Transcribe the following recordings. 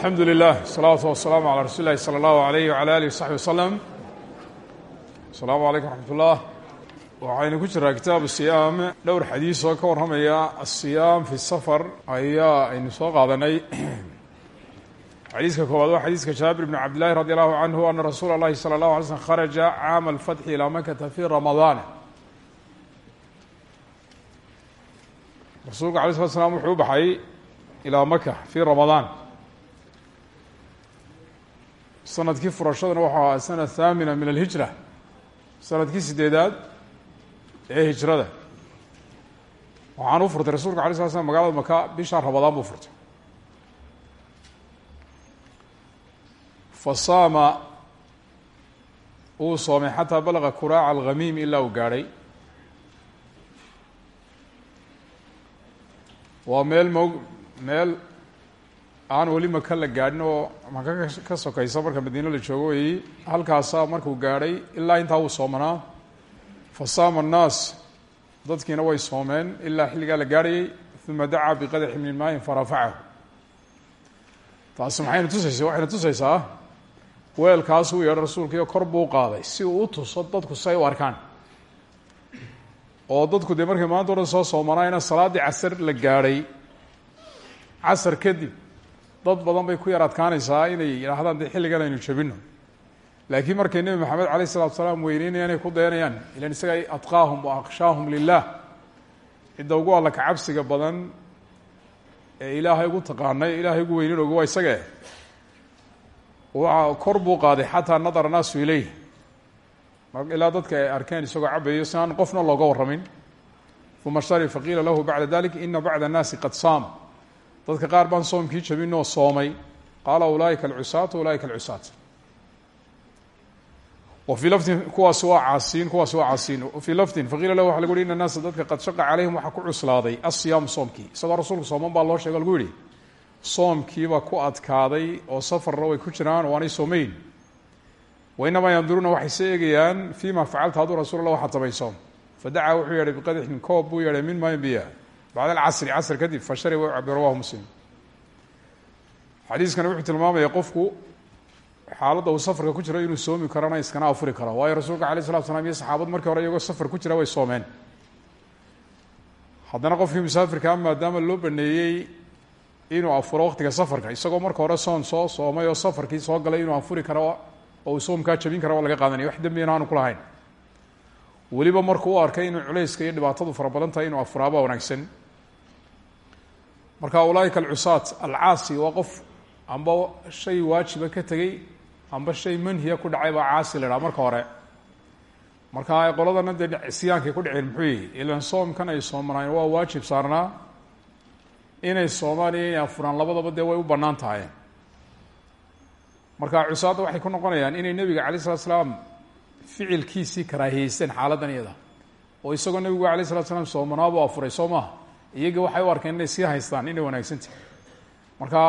alxamdu lilah salawaatu wasalaamu calaa rasuuli lahi sala allahu alayh wala alih wsaxbi wasalam asalaamu calaykum wraxmat ullah waxaynu ku jiraa kitaabu siyaam. Dhowr xadiis oo ka warramaya asiyaam fi safar ayaa aynu soo qaadanay. Xadiiska koowaad waa xadiiska jaabir bni cabdillahi radi allahu canhu ana rasuula llahi sala allahu alay slm kharaja caama alfatxi ilaa makata fi ramadaana rasuulka alay slat o slam wuxuu u baxay ilaa maka fi ramadaan sannadkii furashadana wuxuu ahaa sana thaamina min alhijra sannadkii sideedaad ee hijrada. Waxaan u furtay rasuulka alay slat slam magaalada maka bisha ramadaan buu furtay. Fasaama uu soomay xataa balaga kuraaca alghamiim ilaa uu gaadhay. Waa meel meel aan weli maka la gaadhin oo maka ka sokaysa marka madiino la joogo weeyey halkaasaa markuu gaadhay ilaa intaa uu soomanaa. Fasaama annaas dadkiina way soomeen ilaa xilligaa la gaadhayay uma dacaa biqadaxi min maayin farafacahu taasi maxayna tusaysa waxayna tusaysaa weelkaas uu yeedho rasuulkiio kor buu qaaday si uu u tuso dadku say u arkaan. Oo dadku dee markay maanta o dhan soo soomanaayna salaaddii casar la gaadhay. Casar kadib dad badan bay ku yar adkaanaysaa inay yidhaahdaan dee xilligan aynu jabino laakiin markay nebi maxamed calayh isalatu salaam weyneynayaan ay ku dayanayaan ilan isaga atqaahum wa akhshaahum lilah cidda ugu alla ka cabsiga badan ee ilaahay ugu taqaanay ilaahay ugu weynin ogu waa isage waa kor qaaday xataa nadara naasu ileyh ilaa dadka arkeen isagoo cabayo si aan qofna looga warramin. Uma shari faqiila lahu bacda dalik ina bacda annaasi qad saam dadka qaar baan soomkii jabin oo soomay. Qaala ulaaika alcusaat ulaaika alcusaat wa fii lafdin kuwaasi waa caasiin kuwaasi waa caasiin. Fii lafdin faqiila lahu waxa lagu yihi dadka qad shaqa calayhim waxaa ku cuslaaday asiyaamu soomkii. Isagoo rasuulku sooman baa loo sheega lagu yihi soomkiiba ku adkaaday oo safarna way ku jiraan oo aanay soomeyn wainamaa yanduruuna waxayse eegayaan fii ma facalta hadduu rasul allah waxaad samayso fadacaa wuxuu yeedhay biqadixin koob buu yeedhay min maayin biya bacda alcasri casr kadib fashariba u cabi rawahu muslim xadiiskani wuxuu tilmaamaya qofku xaaladda uu safarka ku jiro inuu soomi karana iskana afuri karo waayo rasuulka alay slatu slam iyo saxaabad markii hore iyagoo safar ku jira way soomeen haddana qofkii musaafirkaa maadaama loo baneeyey inuu afuro waqtiga safarka isagoo marka hore soon soo soomay oo safarkii soo galay inuu afuri karo oo uu soomkaa jabin kara waa laga qaadanaya wax dembiyana aanu ku weliba markuu u arkay inuu culayska iyo dhibaatadu fara badan tahay inuu afuraaba wanaagsan. Marka ulaaika alcusaat alcaasi waa qof amba shay waajiba ka tegey amba shay manhiya ku dhacay baa caasi la marka hore. Marka qoladana dee siyaankai ku dhaceen muxuu yihi ilan soomkan ay soomanaayeen waa waajib saarnaa. Inay soomaan iyo inay afuraan labadaba dee way u bannaan tahay. Marka cusaadda waxay ku noqonayaan inay nebiga calay slat slaam ficilkiisii karaahiyeysteen xaaladdan iyada oo isagoo nebigu alay slat slam soomanaabuu afuray soo maaha iyagii waxay u arkeen inay sii haystaan inay wanaagsantahy marka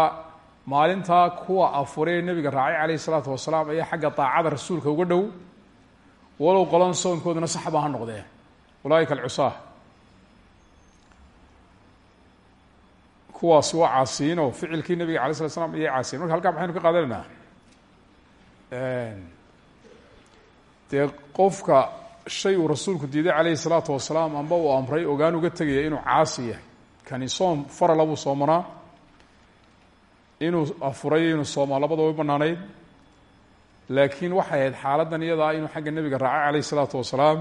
maalintaa kuwa afuray ee nebiga raacay calayh isalaatu wasalaam ayaa xagga daacada rasuulka uga dhow. Walow qolan soonkooduna saxba ha noqdee. Ulaaika alcusaa kuwaasi waa caasiyiin oo ficilkii nebiga alay slat slam ayay caasiyen marka halkaa maxaynu ka qaadanaynaa dee qofka shay uu rasuulku diiday calayhi salaatu wasalaam amba uu amray ogaan uga tegaya inuu caasi yahay. Kani soom farala buu soomanaa inuu afuray inuu soomaa labadaba u banaanayd laakiin waxay ahayd xaaladdan iyadaa inuu xagga nebiga raacay calayhi salaatu wasalaam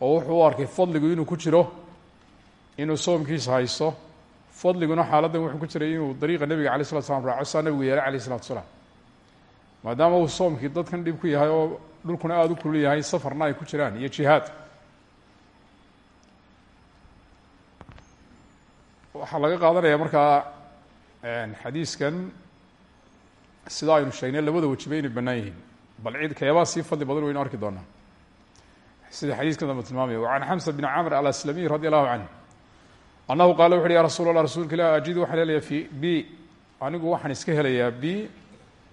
oo wuxuu u arkay fadligu inuu ku jiro inuu soomkiisa haysto. Fadliguna xaaladdan wuxuu ku jiray inuu dariiqa nebiga alay slat slam raaco saa nebigu yeelay alayh isalatu wasalaam. Maadaama uu soomkii dadkan dhib ku yahay oo dhulkuna aada u kulul yahay safarna ay ku jiraan iyo jihaad. Waxaa laga qaadanaya markaa xadiiskan sida aynu sheegnay labada wajiba inay bannaan bal cid keebaa sii fadli badan waynu arki doonaa. Sida xadiiskan damba tilmaamaya wa can xamsa bn camr alaslamiy radi allahu canh annahu qaala wuxu ya rasuul allah rasuulka ilah ajidu waxaan fi b anigu waxaan iska helayaa b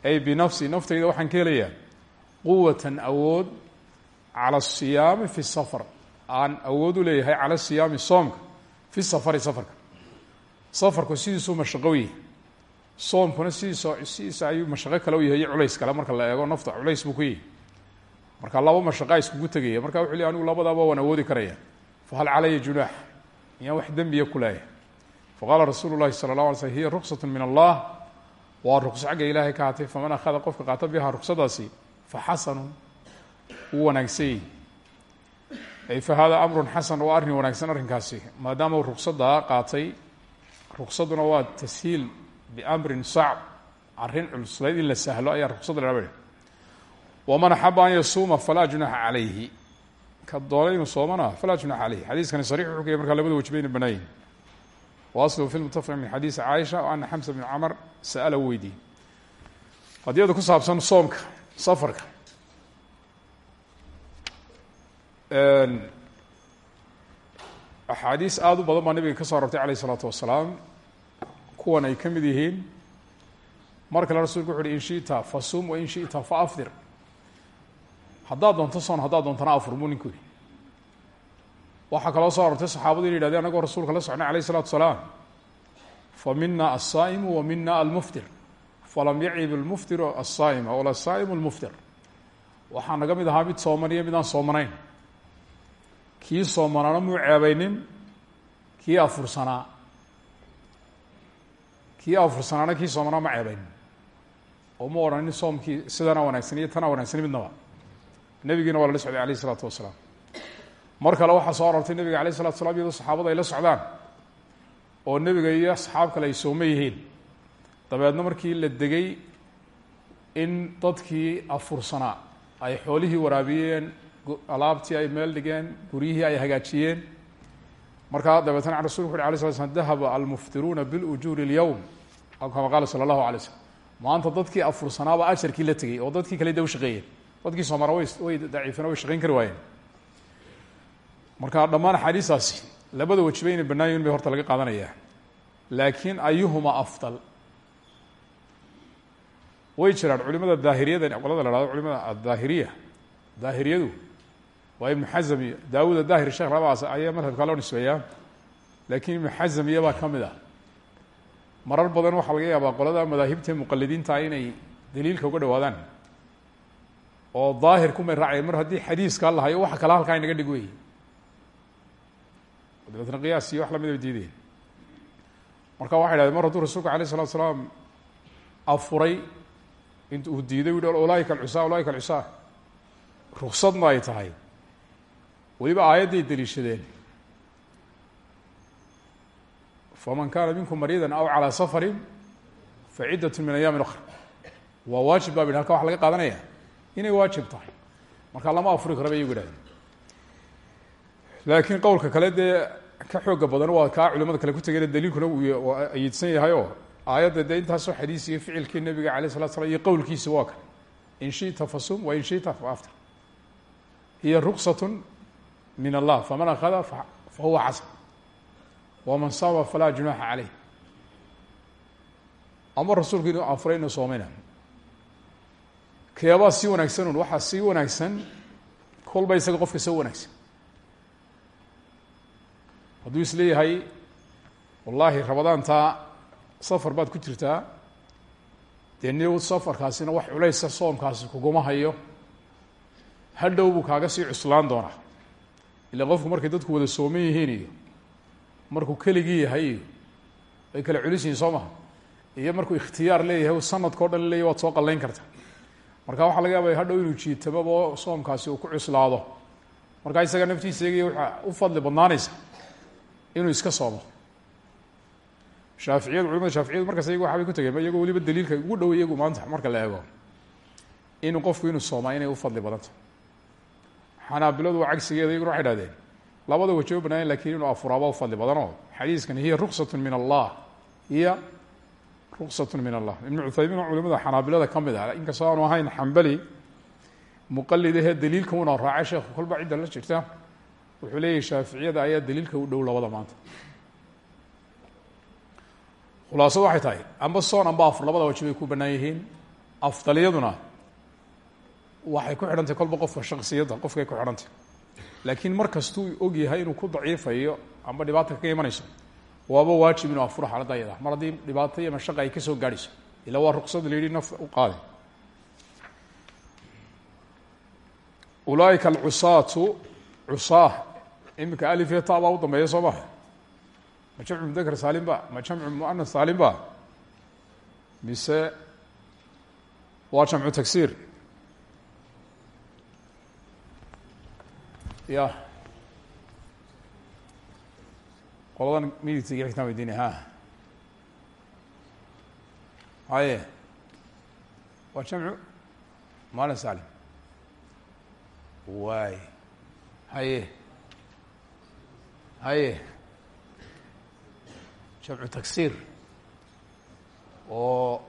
ay binafsi naftayda waxaan ka quwatan awood cala asiyaami fi safar. Aan awood u leeyahay cala siyaami soomka fi safari safarka. Safarku sidiisuu mashaqow yahay soomkuna sidiisa sidiisa ayuu mashaqo kale u yahay iyo culays kale marka la eego nafta culays buu ku yahay. Marka laba mashaqaa iskugu tegaya marka wuxuu ley anigu labadaaba waan awoodi karaya. Fahal calaya junaax? Iyaan wax dembiya ku leeya faqaala rasuulu llahi sala allah alay slm hiya ruksat min allah. Waa rukso xagga ilaahay ka hatay faman akhada qofka qaata biha ruksadaasi fa xasanun wuu wanaagsanyey ay fa hada amrun xasan waa arrin wanaagsan arrinkaasi maadaama uu ruksadaa qaatay. Ruksaduna waa tashiil biamrin sacb arrin culuslayd in la sahlo ayaa ruksada la haba waman axaba an yasuuma falaa junaxa calayhi. Ka doonay inuu soomana falaa junaxa caleyhi xadiiskani sarix wuxuu kaya markaa labada wajbayna banaayin wa asluhu fi lmutafaq min xadiisi caaisha ana xamsa bn camar sa'ala u weydiiyey. Qadiyada ku saabsan soomka safarka. Axaadiis aada u badan baa nabiga ka soo arortay alayh isalaatu wasalaam. Kuwan ay ka mid yihiin mar kale rasulku wuxu uhi in shita fasum wa in shita faafdir haddaad doonto soon haddaad doontana afur buu ninku yihi waxaa kaloo soo arortay saxaabadu in yihahdeen anagoo rasuulka la socnay alayh isalatu salaam fa mina alsaa'imu wa mina almuftir falam yacib almuftiru alsaa'ima wala asaa'imu almuftir. Waxaa naga mid ahaa mid sooman iyo mid aan soomanayn. Kii soomanaana muu ceebaynin kii afursanaa. Kii afursanaana kii soomanaa ma ceebaynin. Oo ma odhanin soomkii sidana wanaagsan iyo tana wanaagsan midnaba. Nebigiina waa lala socday alayh isalaatu wasalaam. Mar kale waxaa soo arortay nebiga alayh isalatu slam iyadoo saxaabada ay la socdaan. Oo nebiga iyo asxaab kale ay sooma yihiin dabeedna markii la degay in dadkii afursanaa ay xoolihii waraabiyeen alaabtii ay meel dhigeen guryihii ay hagaajiyeen. Markaa dabeetna rasulku wuxu alay sla slam dahaba almuftiruuna bilujuuri اlyowm aw kama qaala sala allahu alay maanta dadkii afursanaaba ajarkii la tegey oo dadkii kale da shaqeeyeen. Dadkii soomara way way way shaqeyn kari waayeen. Marka dhammaan axaadiistaasi labada wajiba inay bay horta laga qaadanayaa laakiin ayuhuma afdal way jiraan culimada daahiriyada qolada la hahdo culimada adaahiriya daahiriyadu waa ibnu xazam iyo sheekh labaas ayaa madhabkaa loo nisbeeyaa laakiin ibnu xazam ah marar badan waxaa laga yaabaa qolada madaahibta muqalidiinta inay daliilka uga dhawaadaan oo daahir kumay raacayeen mar haddii xadiiskaa lahayo waxa kale halkaa inaga dhig wey qiyaas iyo wax la mid marka waxay dhahdeen mar hadduu rasuulku isalatu salaam afuray int uu diiday u ulaaika alcusaa ulaaika alcusaa ruksadna ay tahay. Weliba aayadday deliishadeen. Faman kaana minkum mariida aw calىa safari faciddat min ayaami اkra waa waajib baa bidhi halka waxa laga qaadanaya? Inay waajib tahay. Marka lama afuri karo bay iyagu ihahdeen laakiin qowlka kale dee ka xooga badan waa kaa culimada kale ku tegeen daliilkuna uu ayidsan yahay oo aayadda dee intaasoo xadiis iyo ficilkii nabiga alayh الslat slam iyo qowlkiisa waa kan in shita fasum wa in shita faaftir hiya ruksat min allah faman akhada fahuwa xasan. Waman saama falaa junaxa caleyh ama rasuulku inuu afuray inu soomayna keebaa sii wanaagsan un waxaa sii wanaagsan kolba isaga qofka soo wanaagsan. Hadduu is leeyahay wallaahi rabadaantaa safar baad ku jirtaa. Dee ni safarkaasina wax culaysa soomkaasi kuguma hayo. Hadhow buu kaaga sii cuslaan doonaa. Ila qofku markay dadku wada sooman yihiin iyo markuu keligii yahay iyo ay kala culis yihiin soo maha. Iyo markuu ikhtiyaar leeyahay sanadkao dhan leeyahy waad soo qallayn karta. Marka waxaa laga yaabaya hadhow inuu jiitamaba oo soomkaasi uu ku cuslaado. Markaa isaga naftiisa eegaya waxaa u fadli badnaanaysa inuu iska soomo shaaficiyadu culimada shaaficiyadu markaas iyagu waxabay ku tegeen iyagoo weliba daliilka ugu dhow iyagu maanta marka la eego. Inuu qofku inuu soomaa u fadli badanta xanaabiladu waa cagsigeeda iyaguna waxay dhahdeen labada wajiba banaayen laakiin inuu afuraaba u fadli badanoo xadiiskan hiya ruksat min allah hiya ruksat min allah. Ibnu cuthaymiin culimada xanaabilada ka ah. Inkastoo aanu ahayn xambali muqalidahee daliilka una raacay sheekhu kolba cidda la jirta wuxuu leeyahy shaaficiyada ayaa daliilka u dhow labada maanta khulaasadu waxay tahay amba soon amba afur labada wajibay ku bannaan yihiin. Afdaliyaduna waxay ku xidhantay kolba qofka shaksiyadda qofkay ku xidhantay. Laakiin mar kastuu og yahay inuu ku daciifayo amba dhibaata kaga imanayso waaba waajib inuu afuro xaaladda ayada mar haddii dhibaato iyo mashaqa ay ka soo gaadhayso ila waa ruqsad la yidhi naf u qaaday ulaaika alcusaatu cusaa iminka alif iyo ta u dambeeya soo ma jamcu mudakar saalim ba. Ma jamcu muanas saalim ba. Mise waa jamcu tagsiir ya. Qoladan midigtiga xitaan weydiina ha. Haye. Waa jamcu muanas saalim waay haye. Haye jamcu tagsiir oo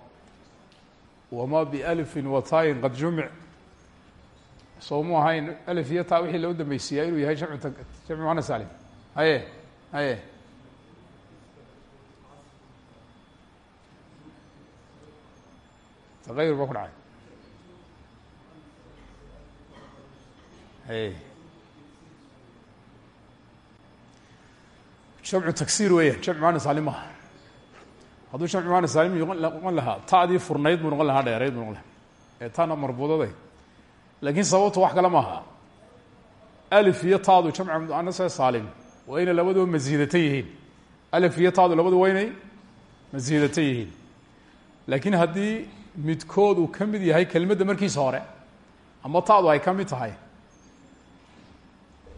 wama bialifin wataayin qad jumic soo mu ahayn alif iyo taa wixii loo dambaysiiyaa inuu yahay jamcu ta jamcu muanas saalim haye haye tagayur baa ku dhacay jamcu tagsiir weeyaan jamcu muanas saalim maaha hadduu jamcu muanas saalim noqon lahaa furnayd buu noqon lahaa dheerayd buu ee taana marbuudaday laakiin sababtu wax kale maaha alif iyo taadu jamca muanase saalim waa inay labaduba alif iyo taadu labadu waa inay masiidata yihiin laakiin haddii uu ka yahay kelmadda markiisa hore ama taadu ay ka tahay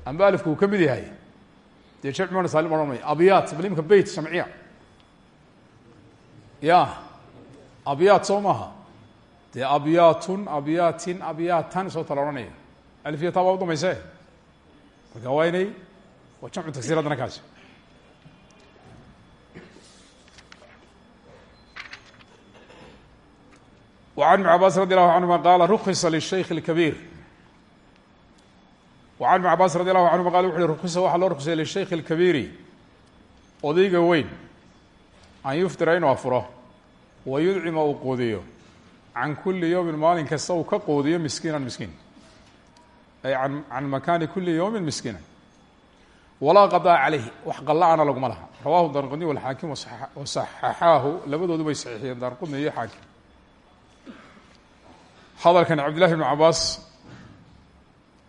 amba alifku yahay dee jamc muanas saalim odhan maya abyaat bal imka beyt shamciya ya abyaat soo maaha dee abyaatun abyaatin abyaatan soo tala odhanaya alif iyo taa baa udambayse marka waa inay waa jamcu tagsiir haddana kaasi وعن بن عباس رضي الله عنهma qال رkصa للشhيk الكبير وعن بن عباس رضي الله عنهma qال وxu hi رkصa waxaa loo رkصaya للشhيk الكبيri odayga weyn an yuftira inuu afuro وayudcima uu quudiyo can kuli yowmin maalin kasta uu ka quudiyo miskiinan miskiin ay an can makaani kuli yowmin miskiinan walaa qadaa calayhi wax qalla-ana laguma laha rawahu darqudni walxaakim wasaxaxaahu labadoodu bay saxiixiyeen daarqudni iyo xaakim hadalkan cabdillahi bnu cabaas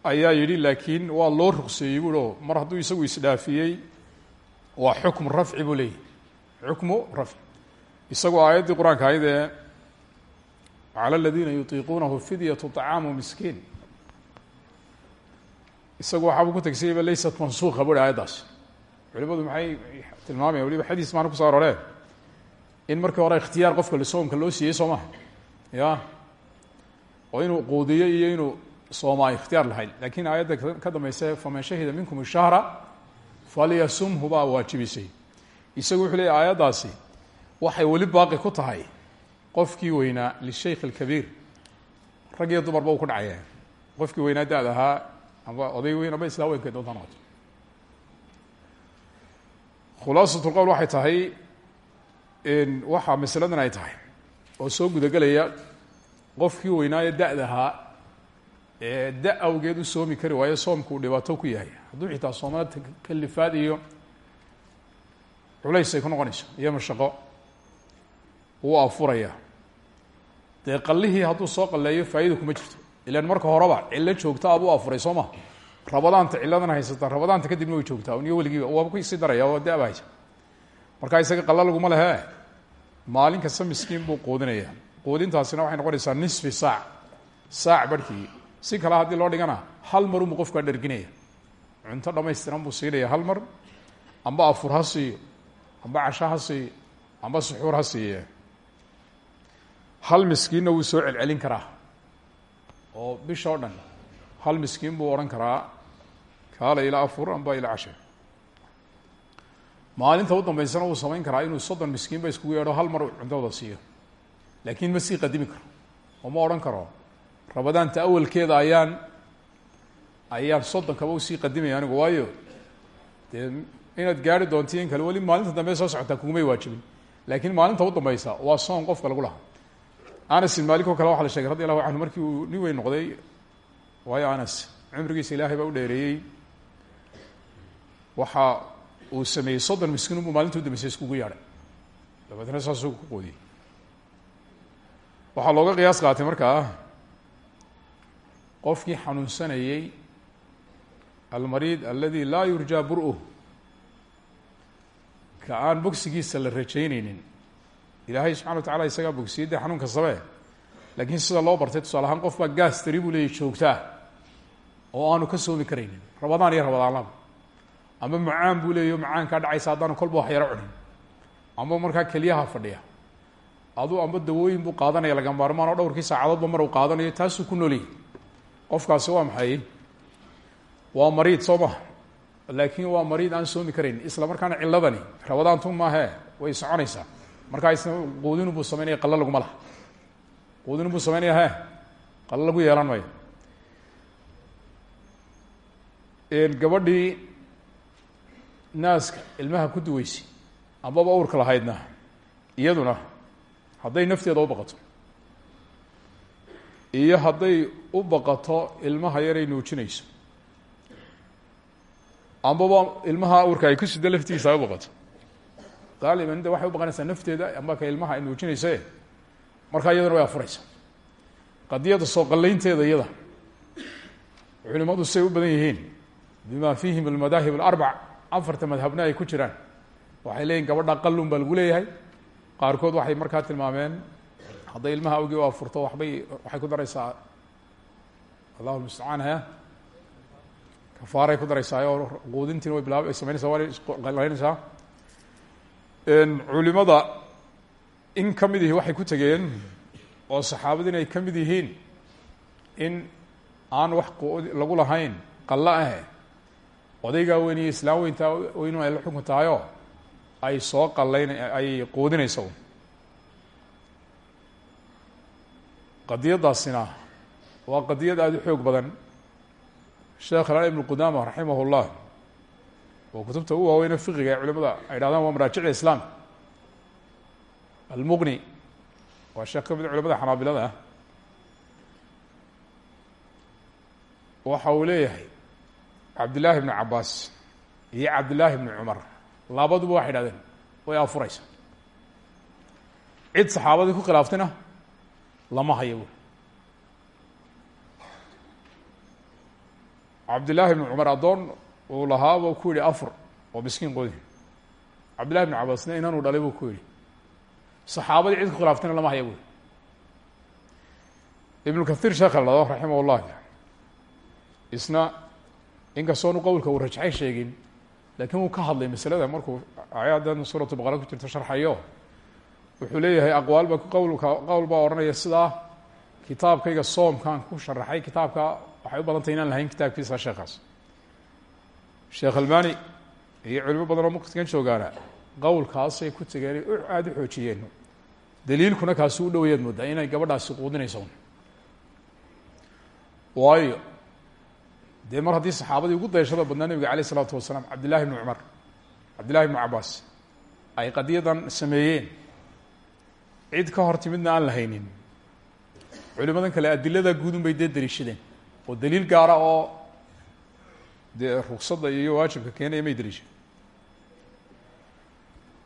ayaa yidhi laakiin waa loo rugseeyey buui oo mar hadduu isagu isdhaafiyey waa xukmu rafci buu leeyahy xukmu rafci. Isagu aayaddii qur'aanka ahayd ee calى fidyatu طacaamu miskiin. Isagu waxaabuu ku tegsayay ba laysat mansuuka buuhi culimadu maxay tilmaamayan waliba xadiis maana kuso aroreen in markii hore ikhtiyaar qofka soomka loo siiyey soo ya oo inuu quudiyo iyo inuu soomaa ikhtiyaar lahayd. Laakiin aayadda ka dambayse faman shahida minkum shahra falyasumhu baa waajibisay. Isagu wuxuu leeya aayaddaasi waxay weli baaqi ku tahay qofkii weynaa lishaykh alkabiir. Rag iyo dumarba uu ku dhacaya qofkii weynaa da-da ahaa amba oday weyn amba islaa weynka doonta noqoto khulaasatu qowl waxay tahay waxaa masaladan ay tahay oo soo gudagelaya qofkii weynaayo da-da ahaa da awgeed u soomi kari waayo soomku uu dhibaato ku yahay. Hadduu xitaa soomana kalifaad iyo culays ay ku noqonayso iyo mashaqo wuu afuraya dee qallihii hadduu soo qalleeyo faa'iida kuma jirto. Ilaan marka horeba cillo joogta abuu afuray soo rabadaanta cilladan haysata rabadaanta kadibna way joogtaa. Niyo weligiiba waaba ku sii daraya oo da-ba haysa. Markaa isaga qalla laguma lehe maalin kasta miskiin buu quudinaya. Quudintaasina waxay noqonaysaa nisfi saac. Saac barhkii si kale haddii loo dhigana hal mar unbu qofkaa dherginaya. Cunto dhamaystiran buu siinaya hal mar amba afur ha siiyo amba casho ha siiyo amba suxuur ha siiye. Hal miskiinna wuu soo celcelin karaa. Oo bisha o dhan hal miskiin buu odhan karaa kaala ilaa afur amba ilaa cashe. Maalinta u dambeysana wuu samayn karaa inuu soddon miskiin ba iskugu yeedho hal mar cuntadooda siiyo. Laakiin ma sii qadimi karo oo ma odhan karo rabadaanta awalkeeda ayaan ayaan soddonkaba u sii qadimaya anigu waayo dee inaad gaari doonto kale weli maalinta dambe soo socotaa kugumay waajibin. Laakiin maalinta u dambeysa waa soon qofka lagu lahaa. Anas bin malik oo kale waxa la shegay radi allahu markii uu nin weyn noqday waayo anas cumrigiisa ilaahay baa u dheereeyey. Waxaa uu sameeyey soddon miskiin unbuu maalinta u dambeysay iskugu yaadhay. Dabeetna saasuu ku qoodiyey. Waxaa looga qiyaas qaatay markaa qofkii xanuunsanayey almariid aladi laa yurjaa bur-uh ka aan bogsigiisa la rajaynaynin. Ilaahay subxana wa tacala isagaa bogsiyey dee xanuunka sabee laakiin sida loo bartay tusaale ahaan qof baa gaas tari joogtaa oo aanu ka soomi karaynin. Rabadaan iyo rabadaanlaba ama macaan buu leeyahy o macaan kaa dhacaysa haddaanu kolba wax yaro cunin. Ama markaa keliyaha fadhiya. Aduu amba dawooyin buu qaadanaya laga maarmaan oo dhowrkii saacadoodba mar uu qaadanayo taasuu ku nooliyay qofkaasi waa maxay? Waa mariid soo maha laakiin waa mariid aan soomi karayn isla markaana ciladani rabadaantu maahe way soconaysaa. Markaa isna quudinu buu samaynaya qalla laguma laha. Quudinu buu samaynaya he qalla lagu yeelan mayo gabadhii naaska ilmaha ku duweysay ambaba urka lahaydna iyaduna hadday nafteeda u baqato iyo hadday u baqato ilmaha yaray nuujinayso. Ambaba ilmaha urka ay ku sido laftiisa ay u baqato. Qaaliban de waxay u baqanaysaa nafteeda amba ka ilmaha ay nuujinayse markaa iyaduna way afuraysa qadiyada soo qalaynteeda iyada. Culimadu say u badan yihiin bima fiihim almadaahib alarbac afarta madhabna ay ku jiraan. Waxay leeyihiin gabadha qalun baa lagu leeyahay. Qaarkood waxay markaa tilmaameen hadday ilmaha awgii u afurto waxbay waxay ku daraysaa. Allahu mustacaan he kafaaray ku daraysaa oo quudintiina way bilaab ay samaynaysaa waa qalaynaysaa. Culimada in ka mid ihi waxay ku tegeen oo saxaabadiin ay ka mid yihiin in aan wax lagu lahayn qalla ahe odaygaa weyn iyo islaam weyntaa weynu ay la xukun tahayoo ay soo qalayn ay quudinayso qadiyadaasina waa qadiyad aada u xoog badan. Sheekh alaal ibnu qudama raximah llah oo kutubta u waaweyne fiqiga ee culimada ay dhahdaan waa maraajicda islaam. Almuqni waa sheekh ka mid culamada xanaabilada ah waxa uu leeyahay cabdillaahi ibnu cabaas iyo cabdillaahi ibnu cumar. Labaduba waxay dhahdeen way afuraysa cid saxaabadii ku khilaaftayna lama hayo. Buui cabdillaahi ibnu cumar addoon uu lahaabuu ku yihi afur oo miskiin qodi cabdillahi ibnu cabaasna inanuu dhalay buu ku yihi saxaabadii cid ku khilaaftayna lama haya buui ibnu kahiir sheekha lado raximah llah isna inkastoonu qowlka uu rajxay sheegin laakiin wuu ka hadlay masalada markuu aayaddan suuratu baqara ku jirto sharxayo wuxuu leeyahay aqwaal ba qowlka qowl baa odhanaya sidaa kitaabkayga soomkaan ku sharaxay. Kitaabka waxay u badantay inaan lahayn kitaabkiisa sheekaas sheekh albani iyo culimo badan oo muqtigan joogaana qowlkaasay ku tegeen aada u xoojiyeen. Daliilkuna kaasi u dhowayaad moodaa inay gabadhaasi quudinayso waayo dee mar haddii saxaabadii ugu dayashada badnaa nebiga aleyh isalaatu wasalaam cabdillahi bnu cumar cabdillahi bnu cabaas ay qadiyadan sameeyeen cid ka hor timidna aan la haynin culimadan kale adilada guudun bay dee daliishadeen oo daliil gaara oo dee rugsada iyo waajibka keenaya may daliishadeen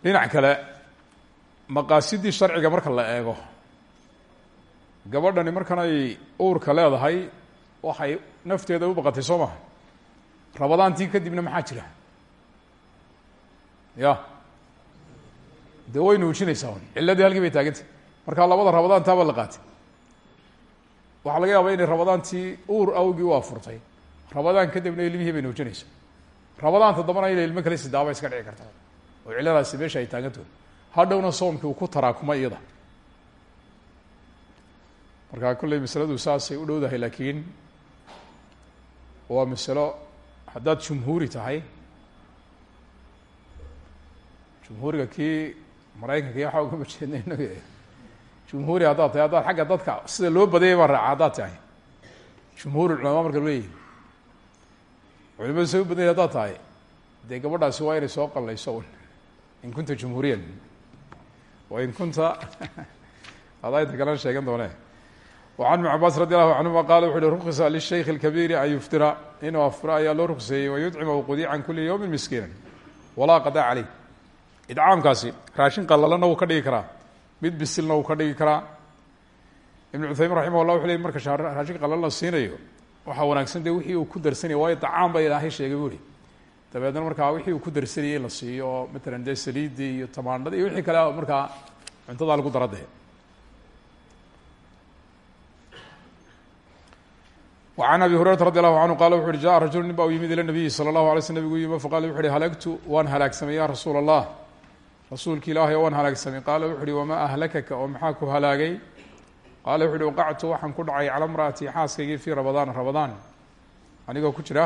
dhinac kale maqaasidii sharciga marka la eego gabadhani markan ay uurka leedahay waxay nafteeda u baqatay soo maha rabadaantii kadibna maxaa jira? Ya dee way nuujinaysaa un cilladii halkii bay taagantay markaa labada rabadaantaaba la qaatay. Waxaa laga yaabaa inay rabadaantii uur awgii u afurtay. Rabadaan kadibna ilmihii bay nuujinaysa rabadaanta dambana inay ilmo kale sidaaba iska dhici kartaa. Oo cilladaasi meesha ay taagantood hadhowna soomkii ku taraakuma iyada. Markaa kolley masaladu saasay u dhowdahay laakiin waa masalo haddaad jumhuuri tahay. Jumhuuriga kii maraykanka iyo waxaa ugama jeedna inaga jumhuuri haddaad tahay haddaad xagga dadka sida loo badayay baa raaca haddaad tahay. Jumhuur culamaa marka leeyihi culimadu sa u badnay tahay dee gabadhaasi waa inay soo qallayso in kunta jumhuuriyan. Wa in kunta adaa inta sheegan doonee wacan ibn cabaas radi allahu canhuma qaala wuxu uhi ruqsa lishayki اlkabiiri an yuftira. Inuu afuro ayaa loo rugseeyey wayucimahu qudiican kuli yowmi idcaamkaasi raashin qalalana wuu ka dhigi karaa mid bisilna wuu ka dhigi karaa ibnu cuthaymin raximah llah wuxu ley marka raashin qalal la siinayo waxaa wanaagsan dee wixii uu ku darsanaya waayo dacaam ba ilaahay sheegay bu ihi dabeedna markaa wixii uu ku darsanayay in la siiyo oo matalan dee saliidii iyo tamaandhada iyo wixii kale markaa cuntadaa lagu dara dee وعn abi hurayrata radi allahu canhu qala wuxu uhi jaءa rajulu nin ba u yimid ilى nabiyi salى اllahu alay slm nabigu yimi faqala wuxu uhi halagtu waan halaagsamay ya rasuula allah rasuulki ilaahay waan halaagsamay. Qaala wuxu uhi wamaa ahlakaka? Oo maxaa ku halaagay? Qaala wuxu uhi waqactu waxaan ku dhacay calى mra'ati xaaskaygii fii rabadaan rabadaan anigoo ku jira?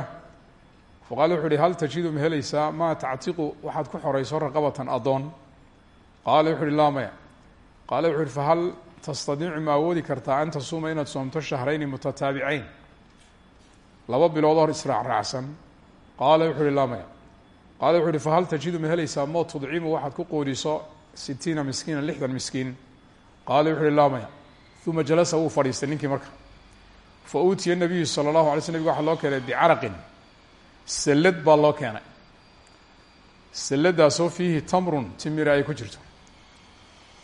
Faqala wuxu uhi hal tajidu ma helaysaa? Maa tactiqu? Waxaad ku xorayso raqabatan adoon qaala wuxu uhi laa maya. Qaala wuxu uhi fahal tastadiicu ma awoodi kartaa an tasuuma inaad soomto shahrayni mutataabicayn laba bilood hor israacraacsan. Qaala wuxu uhi laa maya qaala wuxu uhi fahal tajidu ma helaysaa moo waxaad ku qoodiso sitiina miskiina lixdan miskiin. Qaala wuxu uhi laa maya. Uma jalasa wuu fadhiistay ninkii marka. Fa uutiya nabiyu sala allahu alay sl nabig waxaa loo keenay bicaraqin. Sallad baa loo keenay. Salladaasoo fiihi tamrun timira ay ku jirto.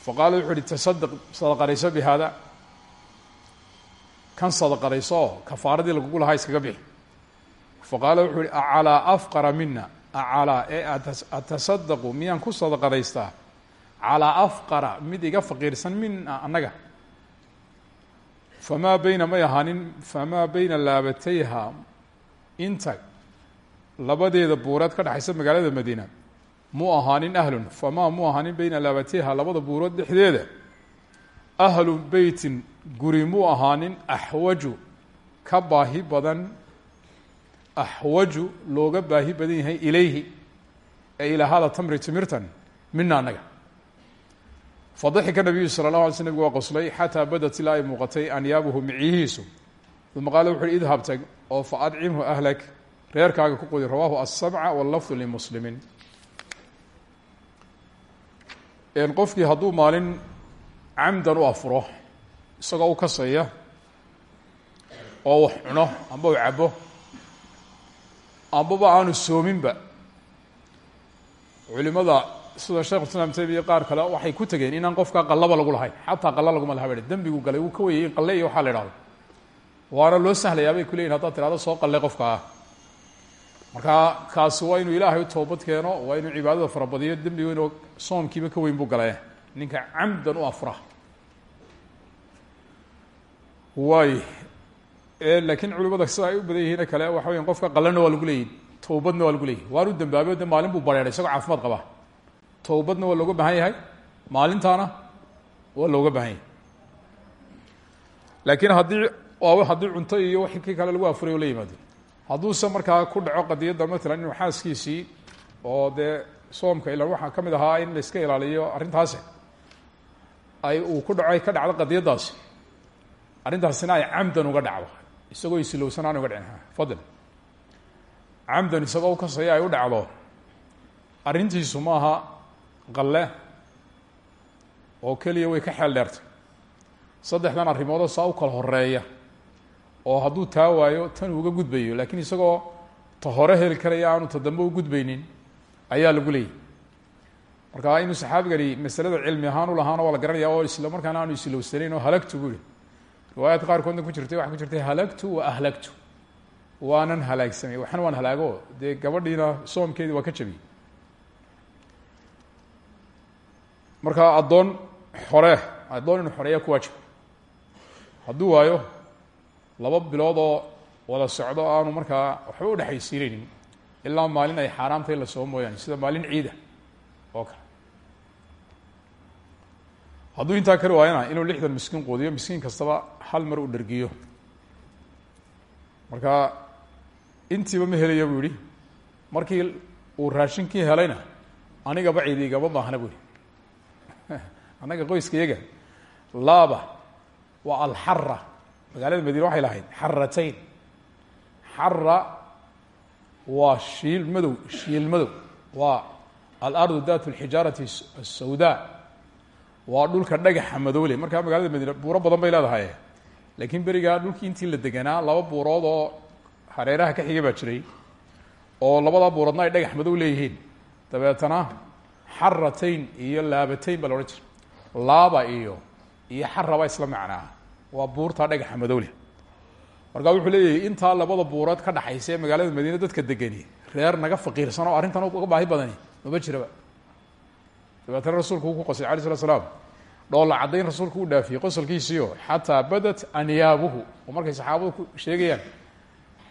Fa qaala wuxu uhi tasadaq sadaqarayso bi haada kan sadaqarayso oo kafaaradii lagugu lahaa iskaga bixi. Fa qaala wuxuu uhi acalaa afqara mina acalaa ee atasadaqu miyaan ku sadaqaraystaa calaa afqara mid iga faqiirsan mina annaga. Famaa beyna may ahaanin famaa beyna laabatayha inta labadeeda buureed ka dhexaysa magaalada madiina. Mu ahaanin ahlun famaa mu ahaanin beyna laabatayha labada buurood dhexdeeda. Ahlu beytin guri mu ahaanin axwaju ka baahi badan axwaju looga baahi badan yahay ilayhi ee ilaa hada tamri timirtan mina anaga. Fadaxika nabiyu sala llah alay sl nabig waa qoslay xataa badat ilaa ay muuqatay anyaabuhu micyihiisu uma qaala wuxu uhi idhab tag oo fa adcimhu ahlak reerkaaga ku qudi rawahu aلsamca wاllafdu limuslimiin qofkii hadduu maalin camdan u afuro isagoo u kasaya oo wax cuno u cabo ambaba aanu soominba culimada sida sheekh islam tamiya qaar kale waxay ku tegeen inaan qofka qallaba lagu lahayn xataa qalla laguma laha ba galay wuu ka weyay in qalle iyo waxaa la idhahdo waana loo sahlayaa bay ku leyihin haddaad tirahdo soo qalle qofka ah. Marka kaasi waa inuu ilaahay u toobad keeno waa inuu cibaadada farabadiyo dembigu inuu soomkiiba ka weyn buu gale ninka camdan u afra. Waay laakiin culimada sida ay u badan kale waxa weya qofka qalena waa lagu leeyihi towbadna waa lagu leeyahy waanu dambaabay de maalin buu bareeray isagoo caafimaad qaba towbadna waa looga baahan yahay maalintaana waa looga baahan yahay. Laakiin waa haddii cunto iyo kii kale lagu afuray la yimaado hadduuse markaa ku dhaco qadiyadda matalan inuu xaaskiisii oo dee soomka ilan waxaa ka ahaa in la iska ilaaliyo arrintaasi ay uu ku dhaco ka dhacdo qadiyaddaasi arrintaasina ay camdan uga dhacdo isagoo isilowsan aan uga dhicin fadl camdan isagoo u kasaya ay u dhacdo. Arrintiisu ma qalle oo keliya way ka xeel dheertay. Saddexdan arrimoodoo saa u kala horreeya oo hadduu taa waayo tan uga gudbayo laakiin isagoo ta hore heli karaya aanu ta dambe u gudbaynin ayaa lagu leeyahy marka inuu saxaabigani masalada cilmi ahaan u lahaana waa la garanaya oo isla markaana aanu isilowsanayn oo halagtu bu ihi riwaayaadka qaarkoodna ku jirtay waxaa ku jirtay halagtu wa ahlagtu. Waanan halaagsamay waxna waan halaago. Dee gabadhiina soomkeedii waa ka jabiyey marka addoon xore addoon inuu xoreeya ku waajib. Hadduu waayo laba bilood oo wada socdo aanu markaa waxba udhexaysiinaynin ilaa maalin ay xaaraamtahay la soo mooyaane sida maalin ciida. Oo kale hadduu intaa ka riwaayana inuu lixdan miskiin quudiyo miskiin kastaba hal mar u dhergiyo marka intiiba ma helaya buu markii uu raashinkii helayna aniga bacidi ma baahna bu anaga annaga qoyskayaga laaba waa alxara magaalada madiine waxay lahayd xaratayn xara waa shiil madow shiil madow. Waa alardu dat lxijaarati asawda waa dhulka dhagaxa madowle markaa magaalada madiina buuro badan bay leedahay. Laakiin berigaa dhulkii intii la deganaa laba buurood oo hareeraha ka xigay baa jiray oo labadaa buuroodna ay dhagax madow leeyihiin. Dabeetana xaratayn iyo laabatayn baa la odhan jira laaba iyo iyo xaraba isla macnaa. Waa buurtaa dhagaxa madowle markaa wuxuu leeyahay intaa labada buurood ka dhaxaysa magaalada madiine dadka degani reer naga faqiirsan oo arrintan uga baahi badani mama jiraba dabeetana rasuulku uu ku qoslay alay slat slaam dhoolla caddayn rasuulku u dhaafiyey qosolkiisiio xataa badat anyaabuhu markay saxaabadu ku sheegayaan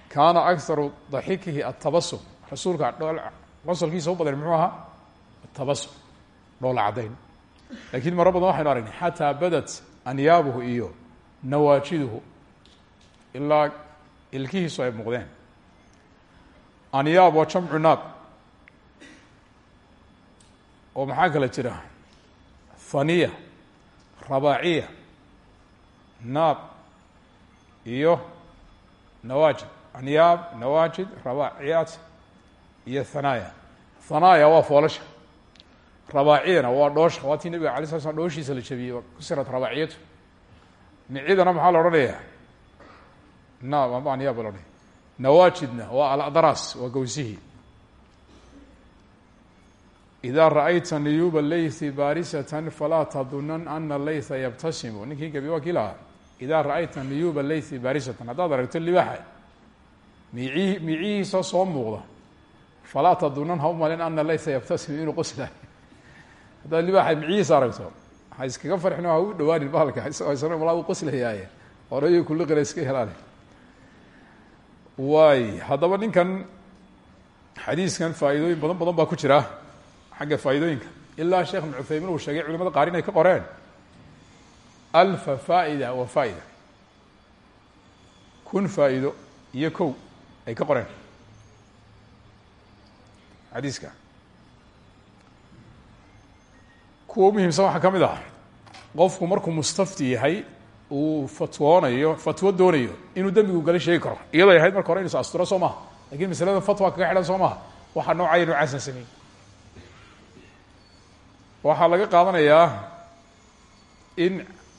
kaana akaru daxikihi atabasum rasuulka qosolkiisa u badan muxuu ahaa? Atabasum dhoolla caddayn lakiin maro badan waxaynu aragnay xataa badat anyaabuhu iyo nawaajiduhu. Ilaa ilkihiisu ay muuqdeen. Anyaab waa jamcu naab oo maxaa kala jira? Haniya rabaaciya naab iyo nawaajid. Anyaab nawaajid rabaaciyaat iyo hanaaya hanaaya waa foolasha. Rabaaciyana waa dhoosha. Waa tii nabiga alay sla slam dhooshiisa la jabiyey kusirat rabaaciyatu. Micidana maxaa la odhanayaa? Naab amba anyaab la odhanaya nawaajidna waa aladras waa gawsihii ida raأyta niyuba laythi barisatan falaa tadunan ana laytha yabtasimu ninkii gabi waa kii lahaa. Ida raأyta niyuba laythi barisatan haddaad aragto libaaxa miihi miicihiisa soo muuqda. Falaa tadunan ha u malin ana laytha yabtasimu inuu qoslayo haddaad libaaxa micihiisa aragto. Ha iskaga farxin ha u dhawaanin bahalka isagoo malaa u qoslayaaye horeyo kuliqina iska helaane. Waay. Haddaba ninkan xadiiskan faa'iidooyin badan badan baa ku jira xagga faa'iidooyinka. Ilaa sheekh ibn cuthaymin uu sheegay culimada qaar inay ka qoreen. Alfa faa'ida wa faa'ida kun faa'iido iyo kow ay ka qoreen. Xadiiska. Kuwa muhiimsan waxaa ka mid ah. Qofku markuu mustafti yahay uu fatwoonayo fatwo doonayo inuu dembigu gala sheegi karo. Iyadoo ahayd marka hore inu is asturo soo maha laakiin maslada fatwa kaga xidhan soo maha waxaa noocaya noocaasan sameey waxaa laga qaadanayaa in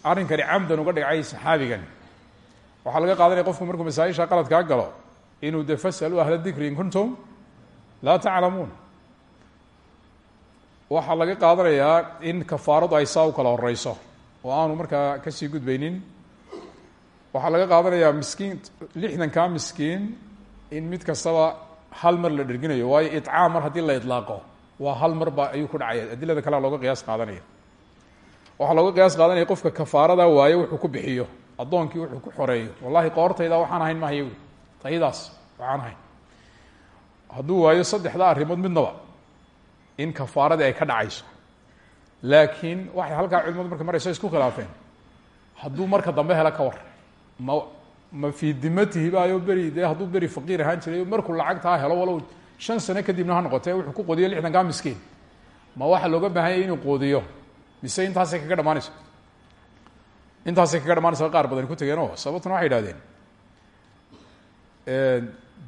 arrinkani camdan uga dhigcay saxaabigan. Waxaa laga qaadanaya qofku markuu masaa-isha qaladkaa galo inuu de fasalu ahla dikri in kuntum laa taclamuun. Waxaa laga qaadanayaa in kafaaradu ay saa u kala horeyso oo aanu markaa ka sii gudbaynin. Waxaa laga qaadanayaa miskiin lixdankaa miskiin in mid kastaba hal mar la dherginayo waayo icaam mar haddii la idlaaqo waa hal mar ba ayuu ku dhacaya. Adilada kalea looga qiyaas qaadanaya. Waxaa looga qiyaas qaadanaya qofka kafaarada waayo wuxuu ku bixiyo. Addoonkii wuxuu ku xoreeyo. Wallahi qoortayda waxaan ahayn mahaya wi taydaas waxaan ahayn. Hadduu waayo saddexda arrimood midnaba in kafaaradii ay ka dhacayso. Laakiin waxay halkaa culimadu marka marayso isku khilaafeen. Hadduu marka dambe helo ka war. Ma ma fii dimatihi baayo beri dee hadduu beri faqiir ahaan jiray markuu lacagtaa helo walow shan sano kadibna ha noqotee wuxuu ku qoodiyo lixdankaa miskiin. Ma waxaa looga baahanyay inuu qoodiyo mise intaasay kaga dhamaanayso intaasay kaga dhamaanaysa qaar badan ku tegeen oo sababtuna waxay idhahdeen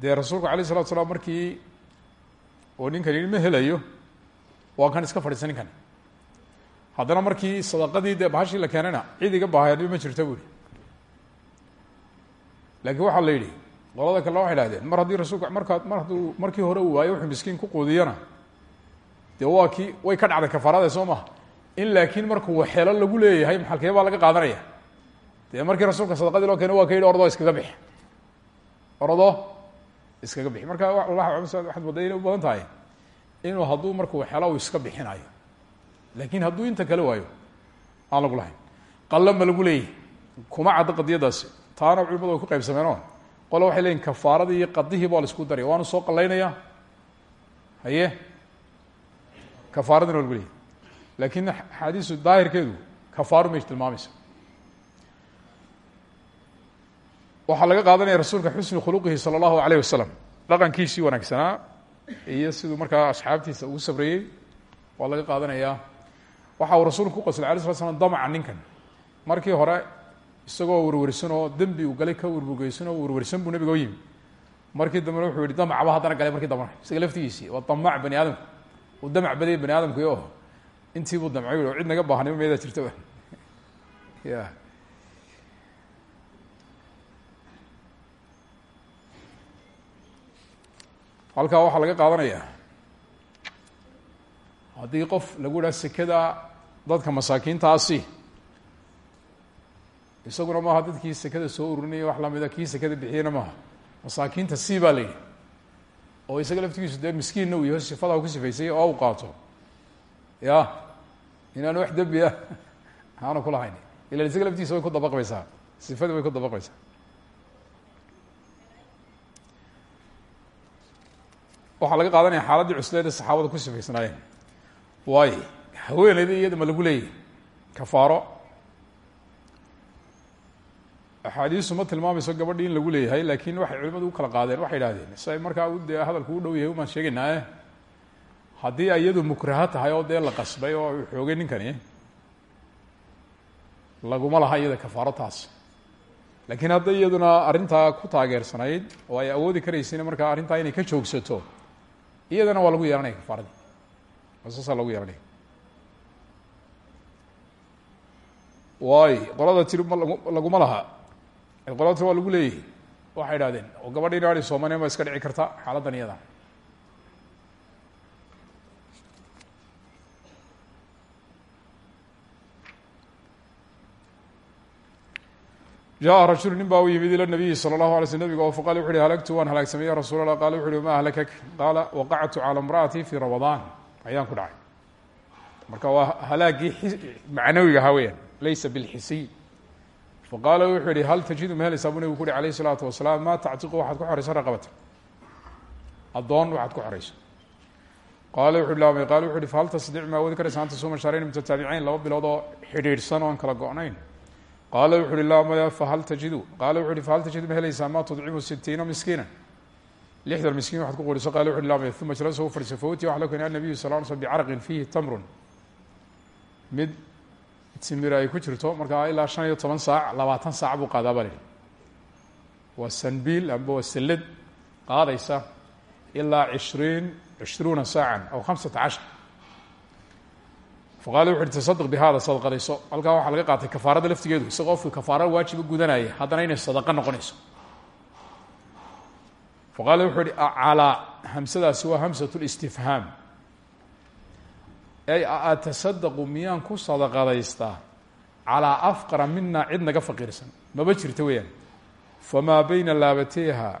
dee rasuulku alayh isalatu salaam markii oo ninkani ma helayo? Waa kan iska fadhiisa ninkan haddana markii sadaqadii dee bahashii la keenayna cid iga baahayadba ma jirta buuri laakiin waxaa la yidhi qolada kalena waxay dhahdeen mar haddii rasuulka markaa mar markii hore uu waayo wuxuu miskiin ku quudiyana. Dee way ka dhacday kafaarada soo in laakiin markuu waxeelo lagu leeyahay maxalkee baa laga qaadanaya. Dee markii rasuulka sadaqadii loo keena waa ka yidhi ordoo iskaga bixi. Orodoo iskaga bixi. Marka waxaad moodaa inay u badan tahay. Inuu hadduu markuu waxeelo iska bixinayo laakiin hadduu inta kale waayo aan lagu lahayn. Qalla lagu leeyahay. Kuma caddo qadiyadaasi. Taana culimadu ku qaybsameenoo qole waxay leeyihiin kafaaradii iyo qadihii baa la isku daraya waanu soo qalaynayaa haye? Kafaaradina waa lagu leeyahy laakiin axaadiisu daahirkeedu kafaaru may tilmaamaysa waxaa laga qaadanaya rasuulka xusni khuluqihi sala allahu alayh dhaqankiisii wanaagsanaa iyo siduu markaa asxaabtiisa ugu sabreeyey waa laga qaadanayaa waxa uu rasuulku ku qoslay alay slat slam ninkan. Markii hore isagoo werwersan oo dembi uu galay ka werburgeysan oo werwersan buu nabiga u yimi. Markii dambena wuxuu yihi damacba haddana galay markii dambena isaga laftigiisii waa damac bani aadamku uu damac badayay bani aadamku o intii buu damcay o cid naga baahnimo meedaa jirtaba ya halkaa waxaa laga qaadanayaa. Haddii qof lagu idhaha sekada dadka masaakiintaasi isaguna maaha dadkii sekada soo ururinaya wax lamida kii sekada bixiyena maaha. Masaakiinta si baa la yidhi. Oo isaga laftigiisu dee miskiinna uu yaho sifada ku sifaysay oo u qaato. Ya inaan wax dembi ah aanu kulahayn ila isaga laftiisa way ku dabaqbaysaa. Sifadii way ku dabaqbaysaa. Waxaa laga qaadanaya xaaladdii cusleed ee saxaabada ku sifaysnaayeen. Waayo haweeneyda iyada ma lagu leeyahy kafaaro axaadiistu ma tilmaamayso gabadhii in lagu leeyahay laakiin waxay culimadu u kala qaadeen waxay idhahdeen si ay markaa u dee hadalku u dhow yahay umaan sheegaynaae haddii ay iyadu mukraha tahay oo dee la qasbay oo xoogay ninkani laguma laha iyada kafaaro taas laakiin hadday iyaduna arrintaa ku taageersanayd oo ay awoodi karaysayna markaa arrintaa inay ka joogsato iyadana waa lagu yeelanaya kafaaradii saasaa lagu yeelanaya. Waayo qolada tiri ma lag laguma laha qolata waa lagu leeyahay. Waxay idhahdeen oo gabadh inaari soomaaniyan ba iska dhici karta xaaladan iyada. Jaa rajulu nin baa u yimid ila nabiyi salى اllahu alay sl nabig oo fa qala wuxu uhi halagtu waan halaagsamay ya rasuul allah qaala wuxu ma ahlakak? Qaala waqactu cala imra'ati fii ramadaan. Ayaan ku dhacay. Marka waa halaagii macnawiga ahaa weyaan laysa bilxisiy faqaala wuxuu yihi hal tajidu ma helaysaa buu nabigu ku uhi alayh الsalaatu wasalaam ma tactiqu waxaad ku xoraysa raqabata addoon waxaad ku xorayso qaala wuxu uhi laamay qaala wuxu uhi fahal tastadic ma awoodi karaysa anta suuma shahrayn mutataabicayn laba bilood oo xidhiidhsan oo aan kala go-nayn qaala wuxu uhi laa maya fahal tajidu qaala wuxu uhi fahal tajidu ma helaysaa ma tudcimu sitiina miskiina lixdan miskiin waxad ku qoriso qala wuxu uhi laa maya uma jalasa u fadhiisa fawtiya waxa la keenay annabiyu sal ly slm bicaraqin fiihi tamrun mid timir ay ku jirto. Markaa ilaa shan iyo toban saac labaatan saac buu qaadaa baa lihi waa sanbiil amba waa qaadaysa ilaa cishriin cishruuna saacan aw khamsata cashar. Faqala wuxu uhi tasadq bi hada sadaqadayso. Halkaa laga qaatay kafaarada laftigeedu isagoo qofkii kafaara waajiba gudanaya haddana inay sadaqa noqonayso. Faqaala wuxuu uhi hamsadaasi waa hamsat listifhaam ay atasadaqu miyaan ku sadaqadaystaa calaa afqara mina cid naga faqiirsan. Maba jirto weeyaan. Famaa bayna laabatayha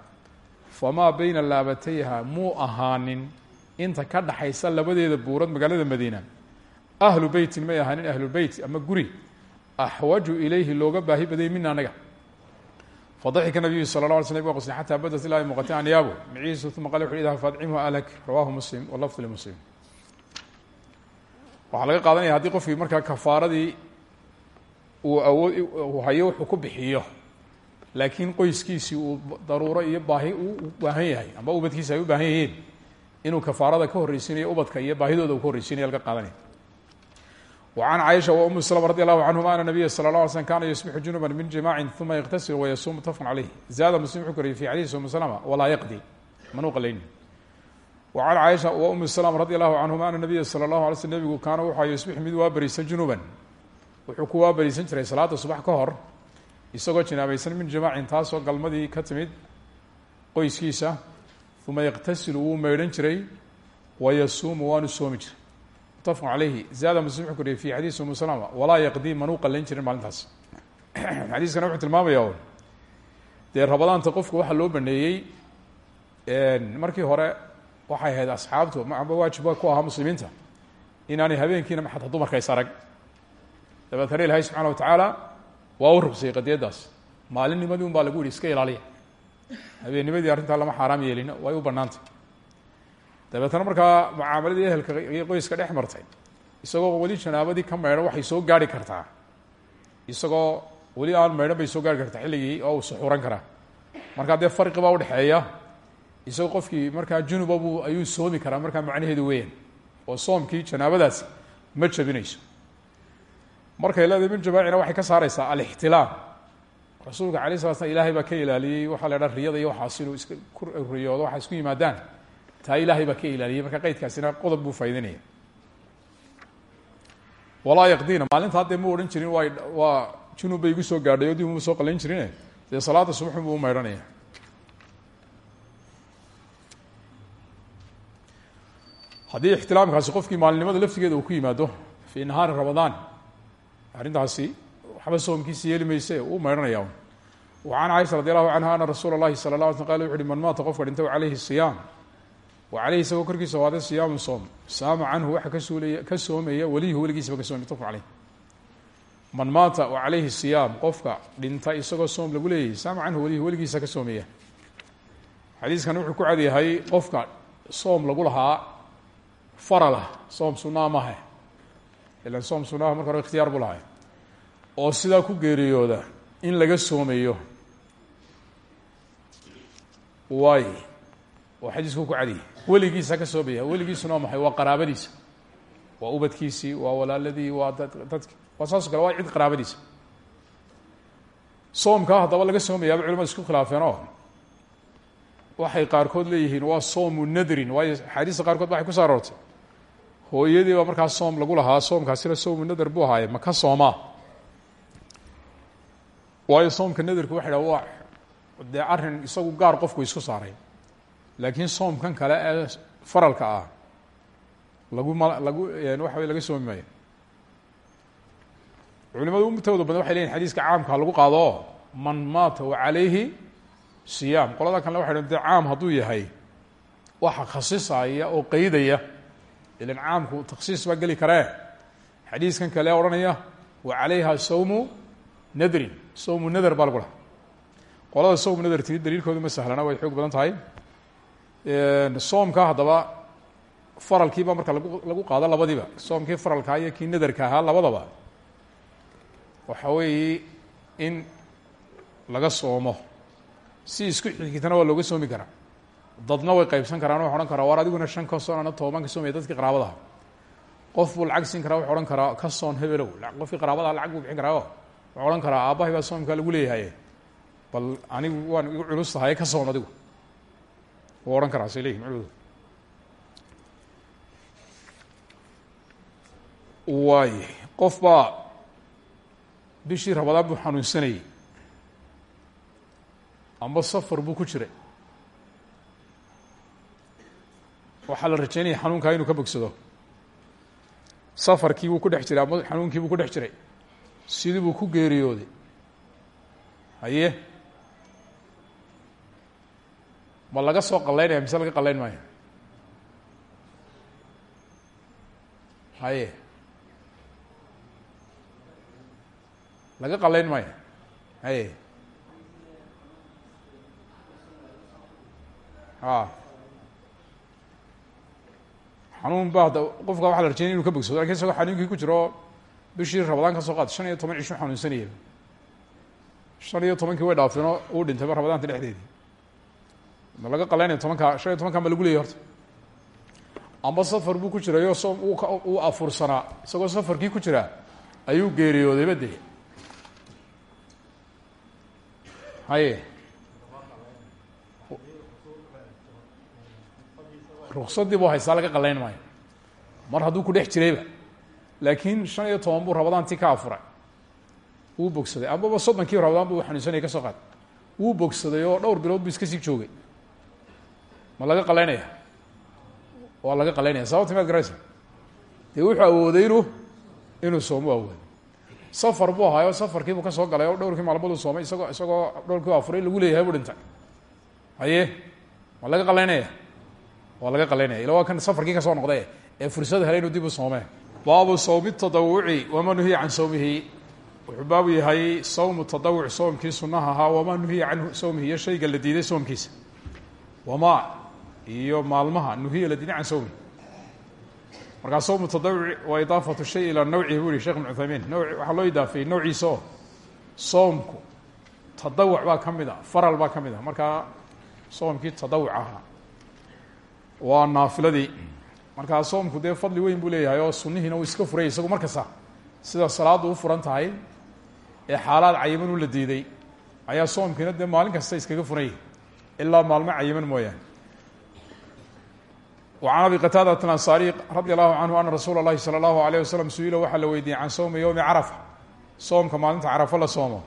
famaa bayna laabatayha muu ahaanin inta ka dhaxaysa labadeeda buurad magaalada madiina. Ahlu beytin may ahaanin ahlubeyt ama guri. Axwaju ilayhi looga baahi badayay mina anaga fadaxika nabiyu sala la alay sl nabig qosli xataa badat ilaa muuqatay anyaabo miciisu uma qala wuxu idhab faadcimhu alak rawahu muslim walafdu limuslim waxaa laga qaadanaya haddii qofkii markaa kafaaradii uu awood hayo wuxuu ku bixiyo laakiin qoyskiisii uu daruuro iyo baahi u baahan yahay amba ubadkiisi ay baahan yihiin inuu kafaarada ka horreysiinayo ubadka iyo baahidooda uu ka horreysiinaya laga qaadanaya. Wa can caisha wa umu slm radi allahu canhuma ana nabiya sala la alay slm kana yusbixu junuban min jimacin uma yaqtasil wayasuum mutafaqan caleyh zaada muslim wuxuu koriyay fi xadiisi umu slama walaa wcan caaisha wa umi slm radi allahu canhuma ana nabiya sala allahu alay sl nebigu kaana wuxu yusbixu mid waabariisan junuban. Wuxuu ku waabariisan jiray salaada subax ka hor isagoo jinaabaysan min jamaacin taasoo galmadii ka timid qoyskiisa. Uma yaqtasilu wuu maydhan jiray wayasuumu waanu soomi jiray. Mutafaqu caleyhi zaada muslim wuxuu ku riy fi xadiis umu salama walaa yaqdii manuu qalayn jirin maalintaas. Xadiiskana wuxuu tilmaamayaa dee markii hore waxay ahayd asxaabtu amba waajibba ku ahaa muslimiinta. Inaanay habeenkiina xataa dumarka is arag dabeetana ilaahay subxana wa tacaala waa u ruqsiyey qadiyaddaas maalinnimadii un baa lagu iska ilaaliya. Habeennimadii arrintaa lama xaaraam yeelin way u banaantay dabeetana markaa mucaamaladii ehelka qoyska dhex martay isagoo weli janaabadii ka maydhan waxay soo gaari kartaa. Isagoo weli aan maydhan bay soo gaari kartaa xilligii oo uu suxuuran karaa. Markaa dee farqi baa udhexeeya isagoo qofkii markaa junuba buu ayuu soomi karaa markaa macnaheedu weeyaan. Oo soomkii janaabadaasi ma jabinayso. Markay leedahay min jamaacina waxay ka saareysaa alixtilaam rasuulka alay sala slam ilahay baa ka ilaaliyey waxaa la idhaha riyada iyo waxaas inuu iska ku riyoodo waxaa isku yimaadaan. Taa ilaahay baa ka ilaaliyey marka qeydkaasina qodob buu faa'idaynaya walaa yaqdiina maalinta haddee mu odhan jirin waa waa junub bay igu soo gaadhay oo dib uma soo qalayn jirine. Dee salaada subaxun buu u maydhanaya haddii ixtilaamkaasi qofkii maalinimada laftigeeda uu ku yimaado fii nahaari ramadaan arrintaasi waxba soomkiisi yeeli mayse uu maydhanaya an caiشha radi allahu canha ana rasuula اlahi salى la ala sl qal wuxu uhi man maata qofka dhintay calayhi siyaam wa caleyhi isagoo korkiisa waada siyaamu soom saama canhu waxa ka suulaya ka soomaya weliyihu weligiisaba ka soomay mutafaq caleyh man maata wa calayhi siyaam qofka dhinta isagoo soom lagu leeyahy saama canhu weliyihu weligiisa ka soomaya xadiiskan wuxuu ku cadyahay qofka soom lagu lahaa faralah soom sunaa mahe ilan soom sunaha marka hore ikhtiyaar bu oo sidaa ku geeriyooda in laga soomayo waay oo xadiisku ku cadiyay weligiisa ka soomaya weligiisuna waa maxay waa qaraabadiisa. Waa ubadkiisii waa walaaladii waa dad dadki waa saasoo waa cid qaraabadiisa. Soomkaa haddaba laga soomayaaba culimadu isku khilaafeen oo. Waxay qaarkood leeyihiin waa soomu nadrin waayo axaadiista qaarkood waxay ku soo hooyadii baa markaa soom lagu lahaa soomkaasina soomu nadr buu ahaaye ma ka soomaa waayo soomka nadarku waxa dha waa dee arrin isagu gaar qofku isku saaray. Laakiin soomkan kale ee faralka ah lagu ma lagu waxa wey laga soomi maayo. Culimadu intooda badan waxay leyihin xadiiska caamka lagu qaado man maata wa calayhi siyaam. Qolada kalena waxay dee caam hadduu yahay waxa khasisaya oo qeydaya ilan caamku taksiis baa geli karee. Xadiiskan kale odhanaya wa calayha sawmu nadrin. Sawmu nader baa lagu laha qolada sawmu nader tiri daliilkoodu ma sahlana way xoog badan tahay. Soomka haddaba faralkiiba marka lagu lagu qaado labadiiba. Soomkii faralkaa iyo kii naderka ahaa labadaba. Waxa weeye in laga soomo. Si isku xigitana waa looga soomi karaa dadna way qaybsan karaan wax odhan karaa waar adiguna shan ka soon ana toban ka soomaya dadkii qaraabadaha. Qof buu lacag siin karaa wuxu odhan karaa ka soon hebelow. Qofkii qaraabadaha lacag buu bixin karaa o wuxuu odhan karaa aabbahay baa soomkaa lagu leeyahay. Bal anigu waan igu culus tahay ka soon adigu. Wuu odhan karaa say leyihin culimadu qof baa bishii rabadaan buu xanuunsanayey amba safar buu ku jiray waxaa la rajeynaya xanuunkaa inuu ka bogsado. Safarkii buu ku dhex jiray ama xanuunkii buu ku dhex jiray. Sidii buu ku geeriyooday. Haye? Ma laga soo qalaynaya mise laga qalayn maayo? Haye? Laga qalayn maayo? Haye? A xanuun ba hadda qofka waxa la rajeynaya inu ka bogsado laakiin isagoo xanuunkii ku jiro bishii rabadaan ka soo qaad shan iyo toban cishu xanuunsanayay. Shan iyo tobankii way dhaafeenoo uu dhintayba rabadaanta dhexdeedii. Ma laga qalaynaya tobanka shan iyo tobanka ma lagu leeyay horta. Amba safar buu ku jirayoo soom uu afursanaa isagoo safarkii ku jiraa ayuu geeriyoodayba dee. Haye ruksadii buu haystaa laga qalayn maayo. Mar hadduu ku dhex jirayba laakiin shan iyo toban buu rabadaantii ka afuray. Wuu bogsaday. Ambaba soddonkii rabadaan buu xanuunsanaya ka soo qaad. Wuu bogsaday oo dhowr bilood buu iska sii joogay. Ma laga qalaynaya? Waa laga qalaynaya. Sababta maad garaysa? Dee wuxuu awooday inuu inuu soomo awoodo safar buu ahaayo safarkiibuu ka soo galay oo dhowrkii maalmooduu soomay isagoo isagoo dhowrkii afuray lagu leeyahay buu dhintay. Haye ma laga qalaynaya waa laga qalaynaya. Ila kan safarkii ka soo noqday ee fursad helay inuu dib u soomee baabu sawmi tadawuci wamaa nuhiya can sawmihi. Wuxuu baabu yahay sawmu tadawuc soomkii sunaha ahaa wamaa nuhiya canhu sawmihi iyo shayga la diiday soomkiisa. Wamaa iyo maalmaha nuhiya la diiday can sawmihi. Markaa sawmu tadawuci waa idaafatu shay ilaa nawcihi buu yihi shekh ibn cuthaymiin loo idaafeeyey nawciisa oo soomku tadawuc baa ka mid a faral baa ka mid a. Markaa ahaa waa naafiladii. Markaa soomku dee fadli weyn buu leeyahay oo sunihiina uu iska furay isagu mar kasta sida salaaddu u furan tahay ee xaalaad cayiman u la diiday ayaa soomkiina dee maalin kasta iskaga furanyay ilaa maalmo cayiman mooyaane. Can abi qataadata alansaariy radi allahu canhu ana rasuula اllahi salى allahu alayh wasalam su'ila waxaa la weydiiyey can sowmi yowmi carafa. Soomka maalinta carafo la soomo.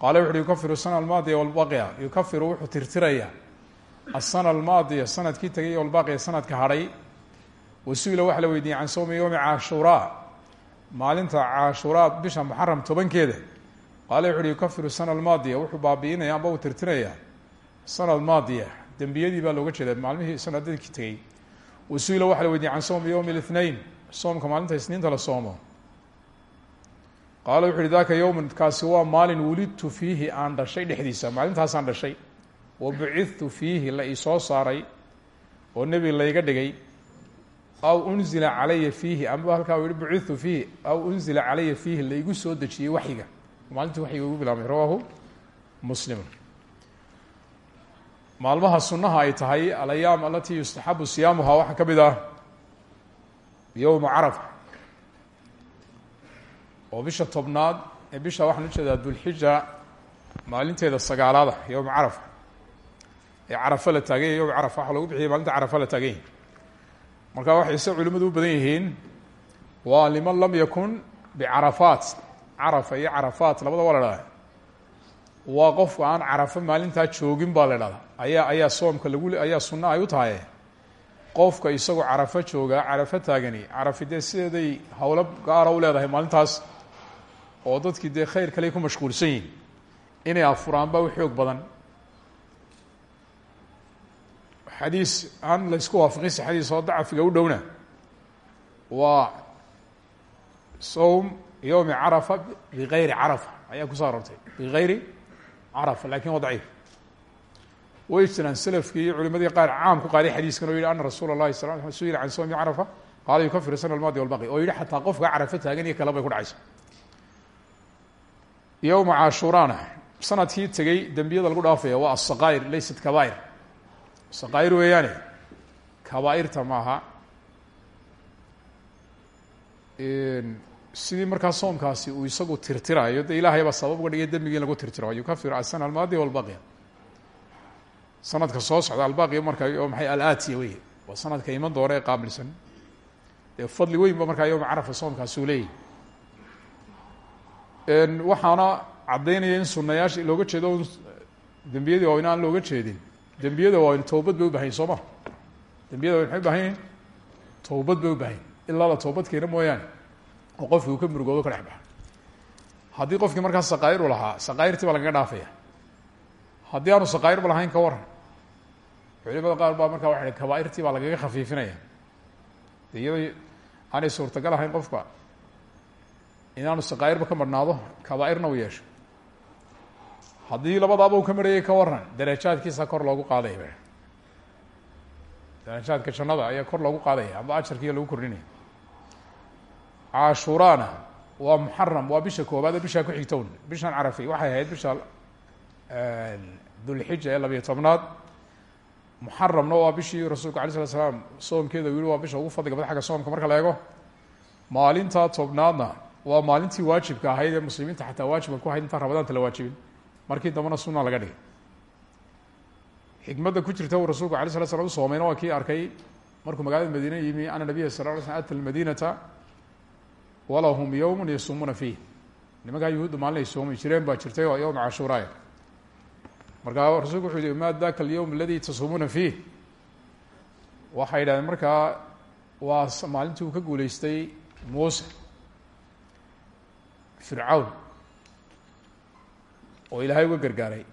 Qaale wuxuuhi yukafiru sana almaadiya walbaqiya. Yukafiru wuxuu tirtirayaa asana almaadiya sannadkii tegay walbaaqiya sanadka hadhay wasuila waxaa la weydiiyey can sawmi yowmi caashuraa maalinta caashuraa bisha muxaram tobankeeda qaale wuxu uhi yukafiru sana almaadiya wuxuu baabi'inaya amba uu tirtirayaa sanad maadiya dembiyadii baa looga jeeda maalmihii sanadadkii tegey wasuila waxaa la weydiiyey can sawmi yowmi اlithnain soomka maalinta isniinta la soomo qaala wuxu uhi daka yowman kaasi waa maalin wulidtu fiihi aan dhashay dhexdiisa maalintaasaan dhashay wa bucidtu fiihi la isoo saaray oo nebi layga dhigay aw unzila calaya fiihi amba halkaa yihi bucidtu fiihi aw unzila calaya fiihi laigu soo dejiyey waxyiga. Maalintii waxyiga ugu bilaabmay rawaahu muslim. Maalmaha sunaha ay tahay alayaam alatii yustaxabu siyaamuhaa waxaa ka mid ah yowma carafa oo bisha tobnaad ee bisha waxaan u jeedaa dulxija maalinteeda sagaalaada yowma carafa ee carafa la taagan yahy carafa waxaa lagu bixiyay maalinta carafa la taagan yahy marka waxay se culimadu badan yihiin waa liman lam yakun bicarafaat carafa iyo carafaat labada waa la dhahda waa qofka aan carafo maalintaa joogin baa la dhahdaa ayaa ayaa soomka lagu ayaa sunna ay u tahay. Qofka isagoo carafo joogaa carafo taagani carafi dee sideeday howlo gaara u leedahay maalintaas oo dadkii dee khayr kale ku mashquulsan yihiin inay afuraan baa u badan xadiis aan la isku waafaqin sixadiis oo dacfiga u dhowna. Waa sowm yowmi carafa bigayri carafa ayaa kuso aroortay bigayri carafa laakiin waa daciif. Way jiraan selafkii iyo culimadii qaar caam ku qaaday xadiiskan oo yihi ana rasuula اlahi sal l su'ila can sowmi carafa qaala yukafiru sana almaadi walbaqi. Oo yihi xataa qofka carafo taagan iyo kale bay ku dhacaysa. Yowma caashuraana sannadkii tegey dembiyada lagu dhaafaya waa asaqaa'ir laysat kabaa'ir saqaa'ir weeyaane kabaa'irta maaha. Sidii markaa soomkaasi uu isagu tirtirayo ilaahay baa sabab uga dhigay dembigii lagu tirtiro yukafiru asana almaadi walbaqiya sanadka soo socda albaqiya marka oo maxay alaatiya wey waa sanadka iman doona qaabilsan. Dee fadli weyn ba markaa yowma carafa soomkaasi uu leeyahy waxaana caddaynaya in sunayaasha looga jeedo dembiyadii waaweyn aan looga jeedin dembiyada waaweyn towbad bay u bahanyin soo ma? Dembiyada waweyn maxay u baahan yihiin towbad bay u bahanyin ilaa la toobad keena mooyaane oo qofkii uu ka murugoodo ka dhex baxa. Haddii markaa saqaa'iru lahaa saqaa'irtii baa lagaga dhaafaya. Haddii aanu saqaa'irba lahayn ka waran culimada qaar baa markaa waxay kabaairtii baa lagaga khafiifinaya. De aanay suurtagal ahayn qofka inaanu saqaa'irba ka marhnaado kabaairna u yeesho haddii labadaaba uu ka marhayay ka waran darajaadkiisa kor loogu qaadaya darajaadka jannada ayaa kor loogu qaadaya amba ajarkiiya lagu kordhinaya caashuraana waa muxaram waa bisha koobaad bishaa ku xigtown bishan carafi waxay ahayd bisha dulxija ee labiyo tobnaad. Muxaramna waa bishii rasuulku alay slat slaam soomkeeda u yihi waa bisha ugu fadliga bad soomka marka la eego. Tobnaadna waa maalintii waajibka ahayd ee muslimiinta xataa waajibka ku ahayd intaan ramadaanta la waajibin markii dambena sunna laga dhigay. Xikmadda ku jirta uu rasuulku alay slat slam u soomayna waa kii arkay markuu magaalada madiine yimi ana nabiya sal ly slm ata lmadinata walahum yowmun yasuumuuna fiih. Nimankaa yuhuudda maalin ay soomi jireen baa jirtay oo yowma cashuuraaya. Markaa rasulku wuxuu yihi ma daka alyowm aladi tasuumuuna fiih. Waxay yidhahdeen markaa waa maalintii uu ka guuleystay muuse fircawn oo ilaahay uga gargaaray.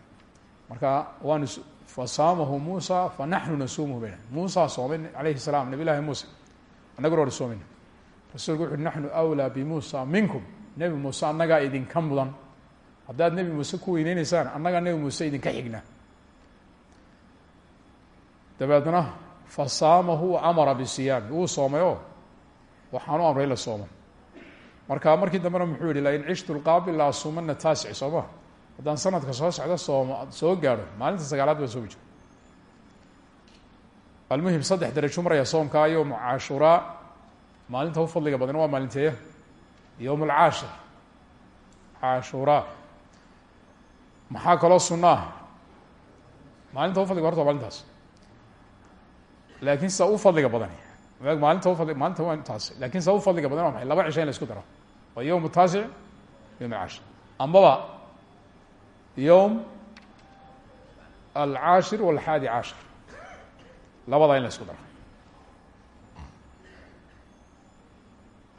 Marka waanu fasaamahu muusa fanaxnu nasuumuhu bayna muusa soomay alayhi salaam nabi llahi muuse. Annaguna waanu soomayna rasulku wuxu uhi naxnu awlaa bimuusa minkum. Nebi muuse annagaa idinka mudan. Haddaad nebi muuse ku weyneyneysaan annagaa nebi muuse idinka xigna. Dabeedna fasaamahu amara bisiyaami wuu soomay oo? Waxaanu amray la soomo marka markii dambena muxuu yihi lain cishtu lqaabil la asuumana taasic soo haddaan sanadka soo socda soom soo gaadho. Maalinta sagaalaad baa soomi jiro almuhim saddex darajo maraya soomkaa yowma cashuraa maalinta u fadliga badan waa maalinteeya. Yowm alcaashir cashuraa maxaa kaloo sunno ah? Maalinta u fadliga horta maalintaas. Laakiin sida u fadliga badan maalinta ufadli maalinta waa taas laakiin sida u fadliga badan waa laba cisho in la isku daro. Waa yowm taasic yowm alcashir ambaba yowm alcaashir walxaadi caashir labadaa in la isku daro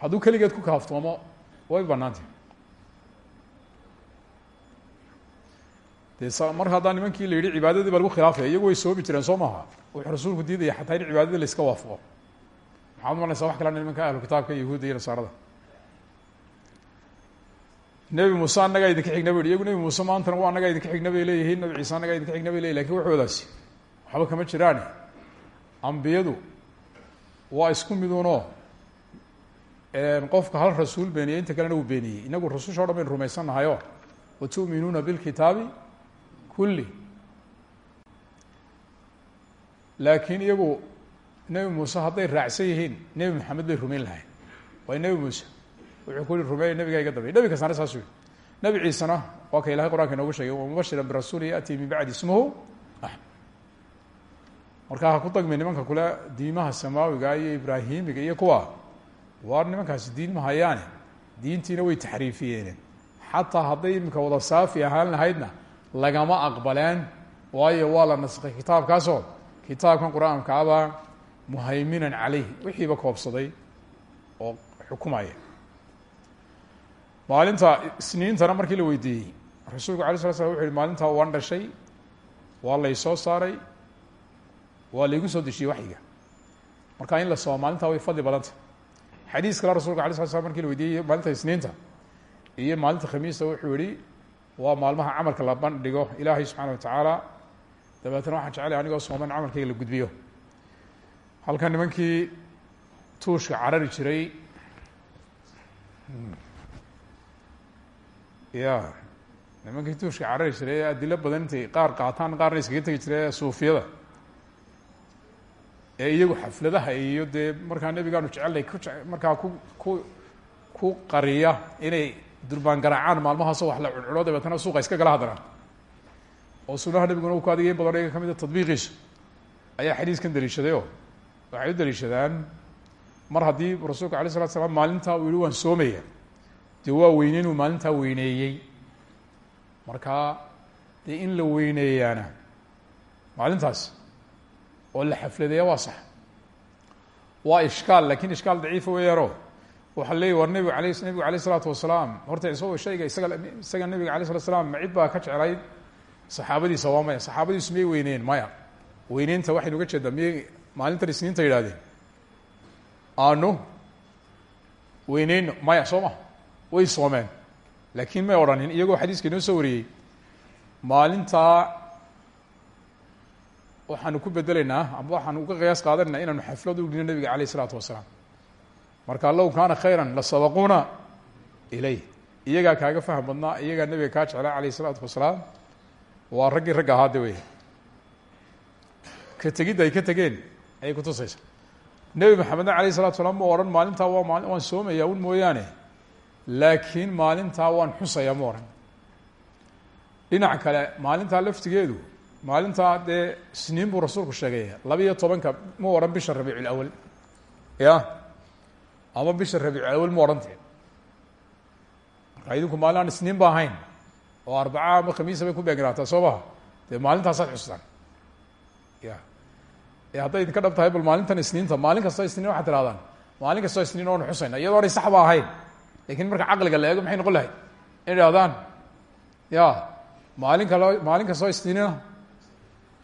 hadduu keligeed ku kaaftoomo way banaantay dee mar haddaa nimankii la yidhi cibaadadii baa lagu khilaafaya iyagu way soomi jireen soo maaha wuxuu rasuulku diidaya xataa in cibaadadii la iska waafaqo maxaad maranaysaa wax kalena nimanka ahlu kitaabka yahuudda iyo nebi muuse annagaa idinka xigna yihi iyagu nebi muuse maantana waa annagaa idinka xigna bay leeyihiin. Nabi ciise annagaa idinka xigna bay leyihin laakiin waxoodaasi waxba kama jiraane ambiyadu waa isku miduunoo. Qofka hal rasuul beeniyey inta kalena uu beeniyey inagu rasusha o dhan baynu rumaysannahayo. Watu'minuuna bilkitaabi kulli. Laakiin iyagu nebi muuse hadday raacsan yihiin nebi maxamed bay rumayn lahayn. Waay nebi muuse wuxuu ku yihi rumeeya nebigaa iga dambeey kastana saasuu yihi nebi ciisena waa ka ilahay qur'anka inoogu sheegay wamubashiran birasuuli yaأtii min bacdi ismuhu axmed markaa ha ku dagmi nimanka kule diimaha samaawiga iyo ibraahimiga iyo kuwa waar nimankaasi diin ma hayaane? Diintiina way taxriifiyeen xataa hadday iminka wada saafi ahaan lahaydna lagama aqbaleen waayo waa la naskay kitaabkaasoo kitaabkan qur'aanka abaa muhayminan caleyh wixiiba koobsaday oo xukumaya maalinta isniintana markii la weydiiyey rasuulku alay sla slam wuxu yihi maalintaa waan dhashay waa lay soo saaray waa laygu soo dejiyey waxyiga. Marka in la soo maalintaa way fadli badanta. Xadiis kale rasulka ala sla slam markii la weydiiyey maalinta isniinta iyo maalinta khamiista wuxuu yihi waa maalmaha camalka la bandhigo ilaahay subxaana wa tacaala dabeetna waxaan jeclay anigoo sooman camalkayga la gudbiyo. Halkan nimankii tuushka carari jiray ya. Nimankii tuushka carari jiray ee adilo badan intay qaar qaataan qaarna iskaga tegi jiray suufiyada. Ee iyagu xafladaha iyo dee markaa nebigaanu jecelnay ku markaa ku ku ku qariya inay durbaan garaacaan maalmahaasoo wax la cuncuno dabeetana suuqa iska gala haddana oo sunaha nebiguna u ku adigay badan iyaga ka mid a tadbiiqiisa. Ayaa xadiiskan daliishadayoo waxay u daliishadaan mar haddii rasuulka alay slatu slam maalintaa uu yihi waan soomaya dee waa weyneyn uu maalintaa weyneeyey. Markaa dee in la weyneeyaana maalintaas oo la xafladeeya waa sax. Waa ishkaal laakiin ishkaal daciifa weeyaano waxaa leeyay war nebigu ala nebigu alayh isalaatu wasalaam. Horta isagoo shayga isaga isaga nebiga alay slat slam ma cid baa ka jeclayd? Saxaabadiisa waa maya. Saxaabadiisu miyay weyneen? Maya. Weyneynta waxaynu uga jeedaa miyay maalintan isniinta yidhahdeen aanu? Weyneyno maya soo ma way soomeen. Laakiin may odhanin iyagoo xadiiska inoo soo wariyey maalintaa waxaanu ku bedelaynaa ama waxaanu uga qiyaas qaadanayna inaanu xaflad u dhino nebiga alayh isalaatu wasalaam. Marka low kaana khayra lasabaquuna ilayh. Iyagaa kaaga faham badnaa iyagaa nebiga kaa jeclaa alayh isalaatu wasalaam. Waa raggii ragga ahaade wey ka tegidda ay ka tegeen ayay kutusaysa nebi maxamedna alayh isalatu salaam ma odhan maalintaa waa maali waan soomaya un mooyaane laakiin maalintaa waan xusaya ma odhan dhinac kale maalintaa laftigeedu maalintaa dee isniin buu rasuulku sheegay. Laba-iyo tobanka mu odhan bisha rabiicul awal. Ya? Ama bisha rabiicul awal mu odhantee marka idinku maalin aan isniin ba oo arbaca ama khamiisa bay ku beegnaataa soo maha dee maalintaasaad xustaan. Ya. E hadday idinka dhab tahay bal maalintan isniinta maalin kastoo isniin waxaad tihahdaan maalin kastoo isniin oonu xusayna iyadoo anay sax ahayn laakiin marka caqliga la eego maxay noqon lahayd? In idhahdaan ya maalin kalo maalin kastoo isniinina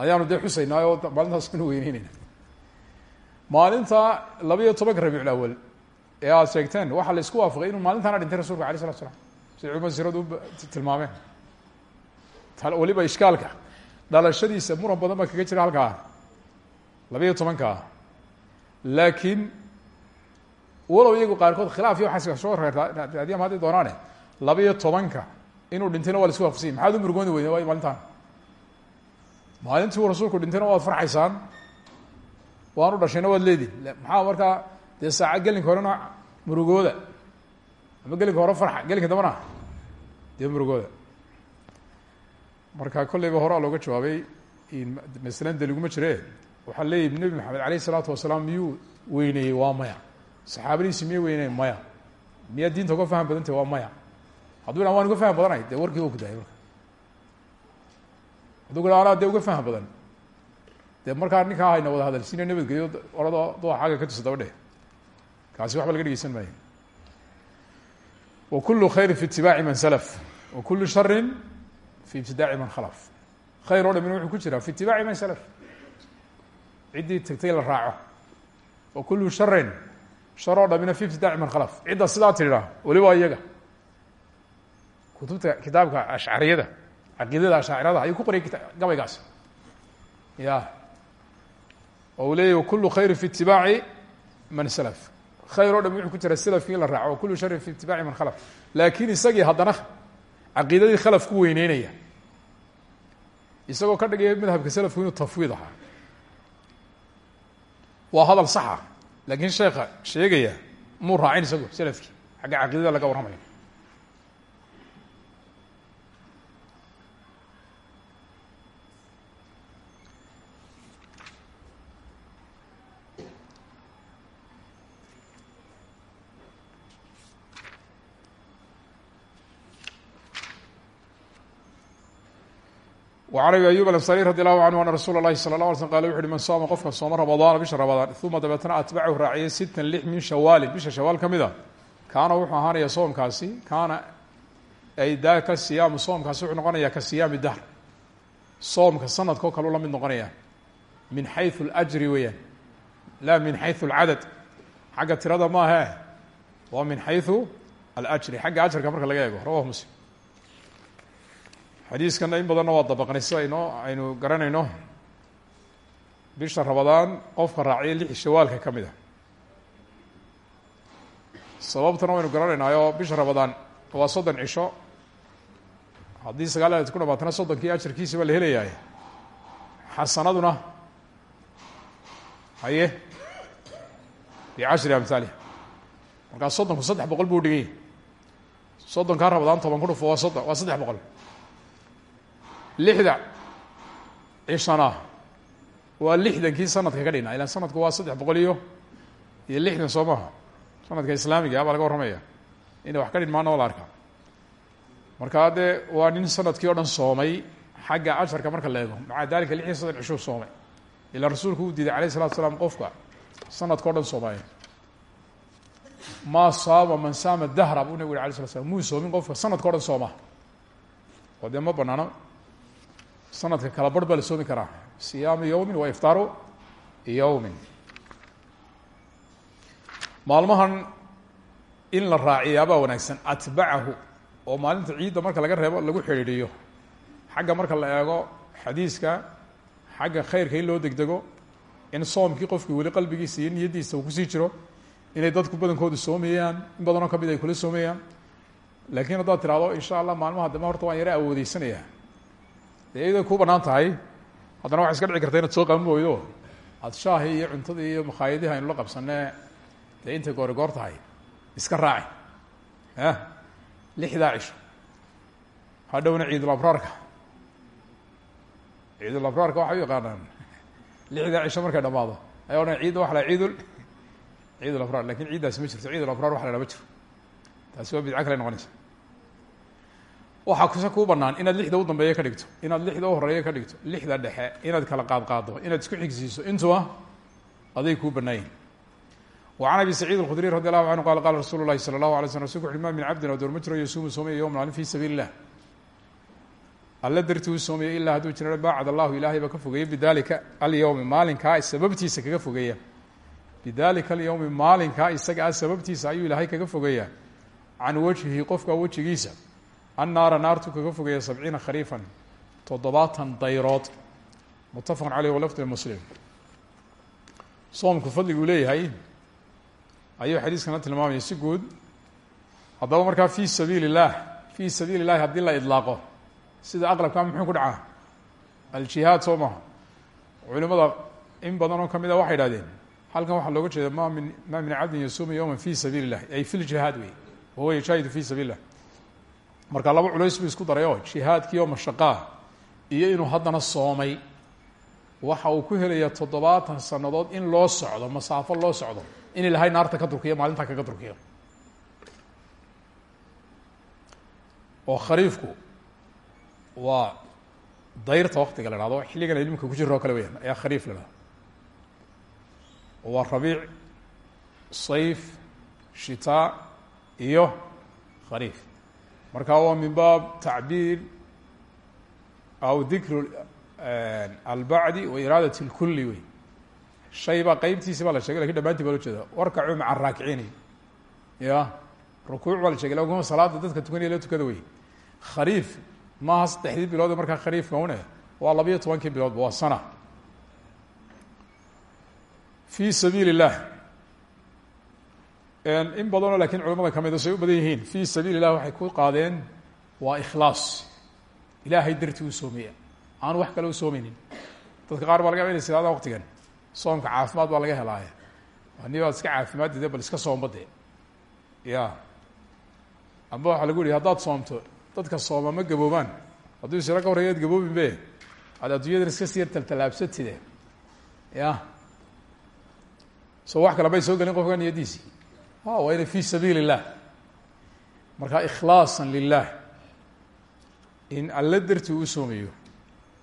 ayaanu dee xusaynaa oo maalintaas inu weyneyneyna maalinta laba-iyo tobanka rabiicul awal ee aad sheegteen waxaa la isku waafaqay inuu maalintaana dhintay rasulka alay slatu slam sida culmada siradu tilmaameen. Weliba ishkaalka dhalashadiisa muran badan baa kaga jira halkaa. Laba-iyo tobanka ah laakiin walow iyagu qaarkood khilaaf iyo waxaas soo raadiyama hadday doonaane laba-iyo tobanka inuu dhintayna waa isku waafaqsanya maxaad u murugooni weyne waay maalintaan rasuulku dhintayna waad farxaysaan waanu dhashayna waad leedihin maxaa markaa dee saaca gelinka horena murugooda ama gelinka hore farxa gelinka dambana dee murugooda marka kolleyba horaa looga jawaabay masalan de laguma jire waxaa leeyihi nebi maxamed alayh isalaatu wasalaam miyuu weyneeyey waa maya saxaabadiisi miyay weyneyen maya. Miyaa diinta uga faham badantah waa maya. Hadduu dhan waan uga faham badanay dee warkii u kudaayay marka. Hadduu ka anaa dee uga faham badan. Dee markaa ninkaa hayna wada hadal sina nabadgelyo orado doo xagga ka tusa daba kaasi waxba laga dhegeysan maayo. Wa kulu khayri fi itibaaci man salaf wa kulu shari fi ibtidaaci man khalaf. Khayr o dhamin wuxuu ku jiraa fi itibaaci man salaf. Ciddii tagtay sharin shar oo dhamina fi ibtidaaci man khalaf cidda sidaa tidhaa weliba iyaga kutubta kitaabka ashcariyada caqiidada ashaacirada ayuu ku qoriyay gabaygaas ya oo uu leeyay wakulu khayri fi itibaaci man salaf khayr o dham wuxuu ku jira salafkii in la raaco wakulu sharin fi itibaaci man khalaf laakiin isagii haddana caqiidadii khalaf ku weyneynaya isagoo ka dhigaya madhabka salafku inuu tafwiid ahaa waa hadal saxa laakiin sheeka sheegaya muu raacin isagu salafkii xagga caqiidada laga warramayo وعن أبي أyوب الأنصاري رضي الله عنه أن رsuل الlahi صلى الله علي sلم qال وxu uhi man sooma qofka sooma رamaضاana bisha رamaضaan ثuma dabeetna atbachu raaciyay sita lix min shawaalin bisha shawaal ka mida kaana wuxuu ahaanaya soomkaasi kaana ay daa ka siyaamu soomkaasi wuxuu noqonaya ka siyaami dahr soomka sanadkao kale u la mid noqonaya min xayثu الأjri weeyaan la min xayثu الcadad xagga tirada maahe waa min xayثu الأjri xagga ajarka marka laga eego rawah mslim xadiiskana in badanna waa dabaqnay inoo aynu garanayno. Bisha rabadaan qofka raaciya lix shawaalka ka mid a sababtana waynu garanaynaayo bisha rabadaan waa soddon cisho. Haddii sagaal ku dhamaatana soddonkii ajarkiisi baa la helayaay xasanaduna haye bicashri amhaaliha markaa soddonku saddex boqol buu dhigay. Soddonkaa rabadaan toban ku dhufo waa soddon waa saddex boqol lixda cishana waa lixdankii sanadka ka dhigna. Ilaan sanadku waa saddex boqol iyo iyo lixdan soo maaha sanadka islaamiga baa laga warramaya inay wax ka maana oo la arkaa markaa waa nin sannadkii o dhan soomay. Xagga casharka marka la eego maca dalika lix iyo soddon cishuu soomay. Ilaa rasuulku uu diiday alayh salatu salaam qofka sanadka o dhan soomaayo maa saama man saama dahra buu nabig uri alay slat qofka sanadka o dhan sooma? Oo dee sanadka kala barh baa la soomi karaa. Siyaamu yowmin wa iftaaru yowmin maalmahan in la raaciyaabaa wanaagsan atbacahu oo maalinta ciidda marka laga reebo lagu xidhiidhiyo. Xagga marka la eego xadiiska xagga khayrka in loo degdego in soomkii qofkii weli qalbigiisa iyo niyaddiisa uu ku sii jiro inay dadku badankoodu soomayaan in badanoo ka mid ay kula soomayaan. Laakiin haddaad tirahdo insha allah maalmaha dambe horta waan yara awoodeysanayaa dee kuu bannaan tahay? Haddana waxay iska dhici karta inaad soo qaban aada shaahii iyo cuntadii iyo makhaayadihi aynu la qabsanee dee intay goori goor tahay iska raaci. A lixdaa hadhowna ciidulabraarka ciidulabraarka waxay u yaqaanaan. Lixdaa cisho dhamaado ayaa odhan ciidda la ciidul. Ciidulabraar laakiin ciiddaasi ma jirto. Ciidulabraar waxa la ma jiro. Taasi waa bidco kale noqonaysa waxaa kuse kuu banaan inaad lixda u dambeeya ka dhigto inaad lixda u horreeya ka dhigto lixda dhexe inaad kala qaadqaado inaad isku xigsiiso intuba aday kuu banaayihin wacan abi saciid alkhudriy radi allahu canhu qala qala rasuulu lahi sala allahu alay slam min cabdin adoor ma jiro yasuumu soomaya yowma maalin fi sabiili illah alla darti uu soomaya ilaa hadduu jira baacad allahu ilaahay baa ka fogeeya bidalika alyowmi maalinkaa sababtiisa kaga fogeeya. Bidalika alyowmi maalinkaa isaga ah sababtiisa ayuu ilaahay kaga fogeeyaa an wajhihi qofka wejigiisa annaara naartu kaga fogeeya sabciina khariifan toddobaatan dayrood mutafaq caleyh walafdi muslim soomku fadliguu leeyahay ayuu xadiiskana tilmaamaya si guud haddaba markaa fi sabiili اllah fi sabiili اllahi haddii la idlaaqo sida aqlabka muxuu ku dhacaa aljihaad soo maha culimada in badan oo kamid a waxay idhahdeen halkan waxaa looga jeeda ma min ma min cabdin yasuuma yowma fi sabiili اllahi ay fi ljihaad wey wahuwa yujaahidu fi sabiil اllah marka laba culays buu isku daray oo jihaadkii oo mashaqaa iyo inuu haddana soomay. Waxa uu ku helayaa toddobaatan sannadood in loo socdo masaafo loo socdo in ilahay naarta ka durkiyo maalintaa kaga durkiyo oo khariifku waa dayrta waktiga la hahdo xilligan ilimka ku jiro kale weyaan ayaa khariif la hahdo waa rabiic sayf shitaa iyo khariif marka waa min baab tacbiir aw dikru albacdi wa iraadat اlkuli wey shay baa qeybtiisi baa la shegay lakin dhamaantii baa loo jeeda warkacuu maca raakiciini ya rukuuc baa la shegay lakuma salaada dadka tukanaya loo tukada wey khariif maaha saddexdii bilood markaa khariifka une waa labiyo tobankii biloodba waa sana fi sabiil الlah in badanoo laakiin culamada kamida say u badan yihiin fi sabiil الlah waxay ku qaadeen waa ikhlaas. Ilaahay dartii u soomeya aanu wax kale u soomeynin. Dadka qaar baa laga yaba inay sidaada waqtigan. Soomka caafimaad baa laga helaaya ni baad iska caafimaadide bal iska soombade ya amba waxaa lagu yihi haddaad soomto dadka sooma ma gaboobaan. Hadduu isla ka horreeyaad gaboobin be ad adduunyadan iska soo gelin qofka niyadiisii waa inay fi sabiil الlah marka ikhlaasa lilah in alle dartii uu soomayo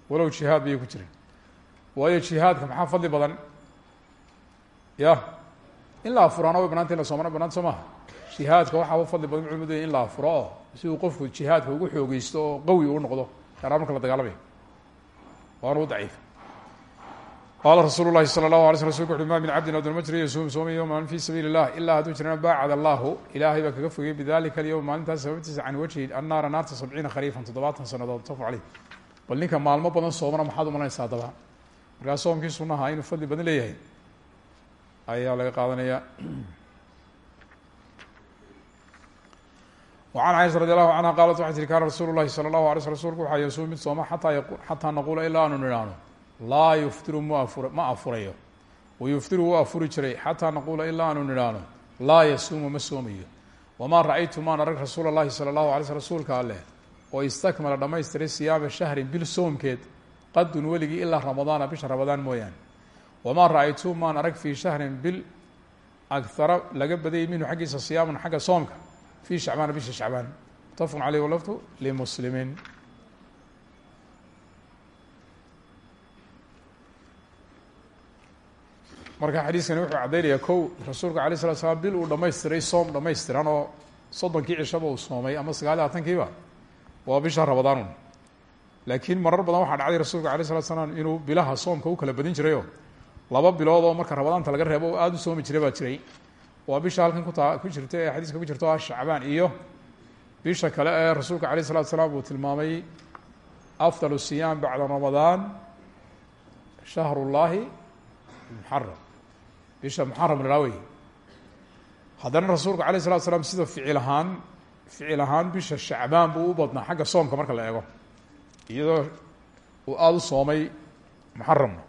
walow jihaad bayay ku jirin. Waayo jihaadka maxaa fadli badan? Ya in la afuraana way bananta in la soomana bananta soo maha jihaadka waxaaba fadli badan culimadu in la afuro. Oo si uu qofku jihaadka ugu xoogeysto oo qawi uu noqdo garaa marka la dagaalamayo waana u daciif qaala rasuulu lahi sala allahu alay sl rasulka wuxu ma min cabdin abdulma jira yasuum soomayo maalin fii sabiili illah ilaa hadduu jirana baacad allahu ilaahay baa kaga fogey bidalika alyowm maalintaas sababtiisa can wajhi annaara naarta sabciina khariifan toddobaatan sanadood mutafaq caleyh bal ninka maalmo badan soomana maxaad umalanaysaa adaba markaa soomkii sunnaha inuu fadli badan leeyahay ayaa laga qaadanaya an caysa radi allahu canha qaalat waxay tihi kaana rasuulu llahi sala allahu alay sl rsulku waxaa yasuum mid sooma xataa xataa naquula ilaa aanu nidhaano laa yuftiru ma afur ma afurayo wayuftiru wuu afuri jiray xataa naquula ilaa aanu nidhaano laa yasuumu ma soomayo wamaa ra-aytu maan arag rasuula الlahi salى الlahu alay sl rasuulka aleh oo istakmala dhamaystiray siyaama shahrin bil soomkeed qadun weligii ilaa ramadaana bisha ramadaan mooyaane wamaa ra-aytu maan arag fii shahrin bil agara laga badayay minhu xaggiisa siyaaman xagga soomka fi shacbaana bisha shacbaan mutafaqun caleyh walafdu limuslimiin marka xadiiskani wuxuu caddaynaya kow rasuulka alay slat slam bil uu dhamaystiray soom dhamaystiran oo soddonkii cishaba uu soomay ama sagaaliy atankiiba waa bisha rabadaanun laakiin marar badan waxaa dhacday rasuulka alay slat slaam inuu bilaha soomka u kala badin jirayo. Laba bilood oo marka rabadaanta laga reebo oo aada u soomi jiray baa jiray. Waa bisha halkan kutaa ku jirta ee xadiiska ku jirto ah shacbaan iyo bisha kale ee rasuulka alayh salatu salaam uu tilmaamay afdal siyaam bacda ramadaan shahrullaahi muxaram bisha muxaram la wey haddana rasuulka alayh الsalatu slam sida ficil ahaan ficil ahaan bisha shacbaan buu u badnaa xagga soomka marka la eego. Iyadoo uu aada soomay muxaramna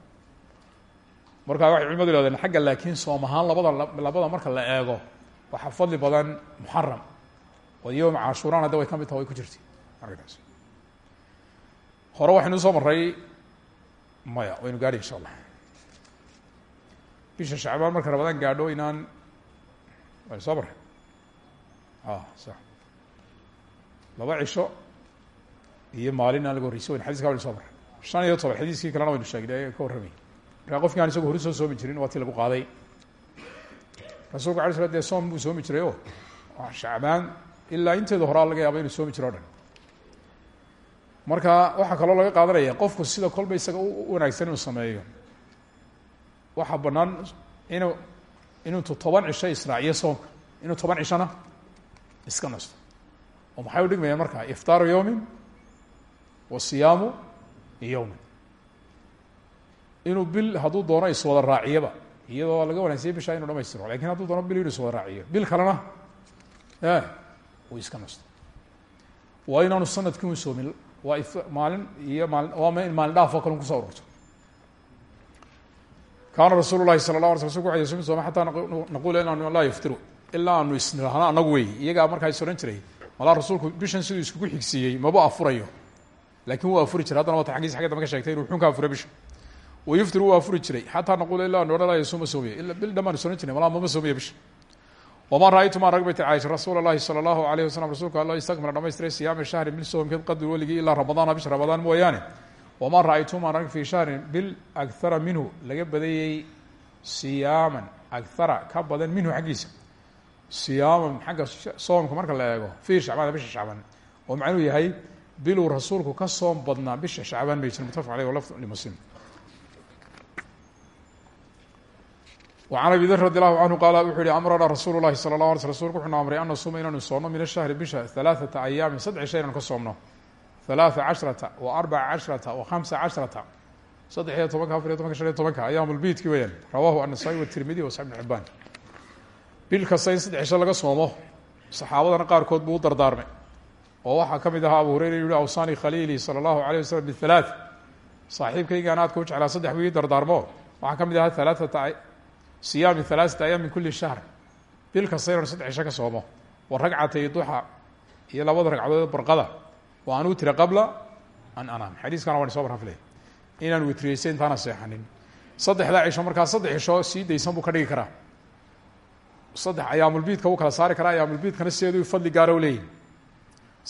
markaa waxay culimadu yihahdeen xagga laakiin soom ahaan labada labada marka la eego waxaa fadli badan muxaram oo yowma cashuuraan hadda way ka mid ku jirtay. Arrinkaas. Hore waxaynu u soo maray maya waynu gaadhi insha bisha shacbaan marka ramadaan gaadho inaan soo maray a sa laba cisho iyo maalin aan laga horreysay wayn xadiska waynu soo maray shan iyo toban xadiiskii kalena waynu sheegnay ee ka warramay markaa qofki aan isago hori soo soomi jirin waa ti lagu qaaday. Rasuulka ala sla de soom buu soomi jiray o shacbaan. Ilaa inteeda horaa laga yaaba inuu soomi jiro o dhan. Marka waxaa kaloo laga qaadanaya qofku sida kolba isaga u wanaagsan inuu sameeyo waxaa banaan inuu inuu tu toban cisho israaciyo soomka inuu toban cishona iska nasto. Oo maxay u dhigmayaan markaa iftaaru yowmin wa siyaamu yowmin inuu bil hadduu doono iswada raaciyaba iyadoo laga wanagsiyay bishaa inu dhamaystiro laakiin hadduu doono bil inu iswada raaciyo bil kalena e uu iska nasto. Waa inaanu sannadkii u soomin waa maalin iyo maali waa in maalin dhaaf oo kale un kuso ururto kaana rasuulu lahi sala la ala sl soomi sooma xataa naqula inaanu laa yaftiru ilaa aanu isnirahno anagu wey. Iyagaa markaa is odhan jiray. Malaa rasuulku bishan siduu iskugu xigsiiyey maba afurayo. Lakin wuu afuri jiray. Haddana wata xaggiisa xagga dambe sheegtay inuu xunka afura bisha. Wayuftir wuu afuri jiray. Xataa naquula ilaa anu laa yasuuma soomiya bil dhamaan is odhan jirnay malaa mama bisha. Wamaa ra'aytu maan rag bay tir caisha rasuula lahi sala rasuulka alla istakmila dhamaystiray siyaama shahrin bil soomkeed qadr weligii ilaa ramadaana bisha ramadaan mooyaane wamaa ra-aytu maan rag fii shahrin bil aghara minhu laga badayey siyaaman aghara ka badan minhu xaggiisa siyaaman xagga soomka marka la eego fii shacbaan bisha shacbaan oo macnuu yahay biluu rasuulku ka soom badnaa bisha shacbaan bay jira mutafaq aleyh walafd limuslim وعn abi dr radي الlahu canhu qaala wuxuu yihi amrana rasuulu lahi salى الlaه alay sl rsulku wuxuna amray an nasuuma inaynu soomno min ashahri bisha ثalaaثaةa ayaamin saddex shay inanu ka soomno ثalaaثa cashrata و arbaca cashrata و hamsa cashrata saddex iyo tobanka afar iyo tobanka shan iyo tobanka ayaam lbiidki weyaan rawahu النasaaئي wالtirmidi wa saxib بn xibaan bil kasta in saddex cisho laga soomo saxaabadana qaarkood buu u dardaarmay oo waxaa ka mid ahaa abu hureyra yihi awsani khaliili salى الlahu عalيه waslm bثalaaث saaxiibkaygaan aadka u jeclaa saddex buu ii dardaarmo waxaa ka mid ahaa ثalaaثata siyaami halaaثata ayaam min kuli shahr bil kasta inanu saddex cisho ka soomo wa ragcatay duxa iyo labada ragcadood barqada wa an utira qabla an anaam xadiiskana waan soo baraflay inaan witriyeysa intaana seexanin saddexdaa cisho markaa saddex cisho sii daysan buu ka dhigi karaa saddex ayaamulbiidka wuu kala saari karaa ayaamulbiidkana sideeduu fadli gaara u leeyihi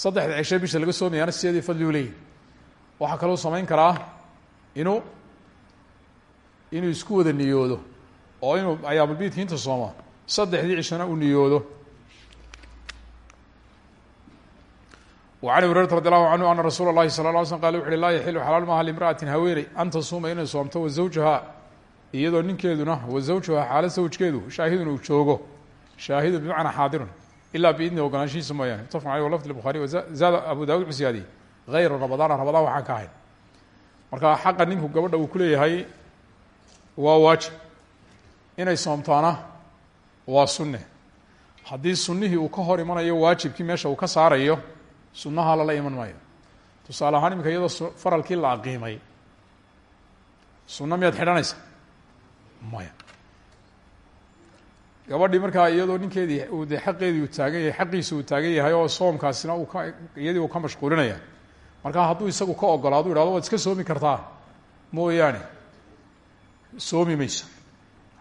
saddexda cisho bisha laga soomayaana sideedii fadli u leeyihi waxaa kaloo samayn karaa inuu inuu isku wada niyoodo oo inuu ayaamulbiidka inta soomo saddexdii cishona uu niyoodo وعn abi hurayرata radي الlahu canhu ana rasuula الlahi salى ه alay slm qal wuxu uhi laa yaxilu xalaal maaha limra'atin haweeney an tasuuma inay soomto wa zawjahaa iyadoo ninkeeduna wa zawjuhaa xaalo zawjkeedu shaahidun uu joogo shaahidun bimacnaa xaadirun ilaa biidni ogolaanshihiisa mooyaane mutafaq aleyh walafd bukhaari zaada abu dawud cusiyaadi hayra ramadaana ramadaan waxaan ka ahayn marka xaqa ninku gabadha uu ku leeyahay waa waajib inay soomtaana waa sunne haddii sunnihii uu ka hor imanayo waajibkii meesha uu ka saarayo sunnaha lala iman maayo. Tusaale ahaan iminka iyadoo faralkii la aqiimay sunno miyaad xidhanaysa? Maya. Gabadhii markaa iyadoo ninkeedii uu dee xaqeedii uu taagan yahay xaqiisa uu taagan yahay oo soomkaasina uu ka iyadii uu ka mashquulinaya. Markaa hadduu isagu ka ogolaado u waad iska soomi kartaa mooyaane. Soomi mayso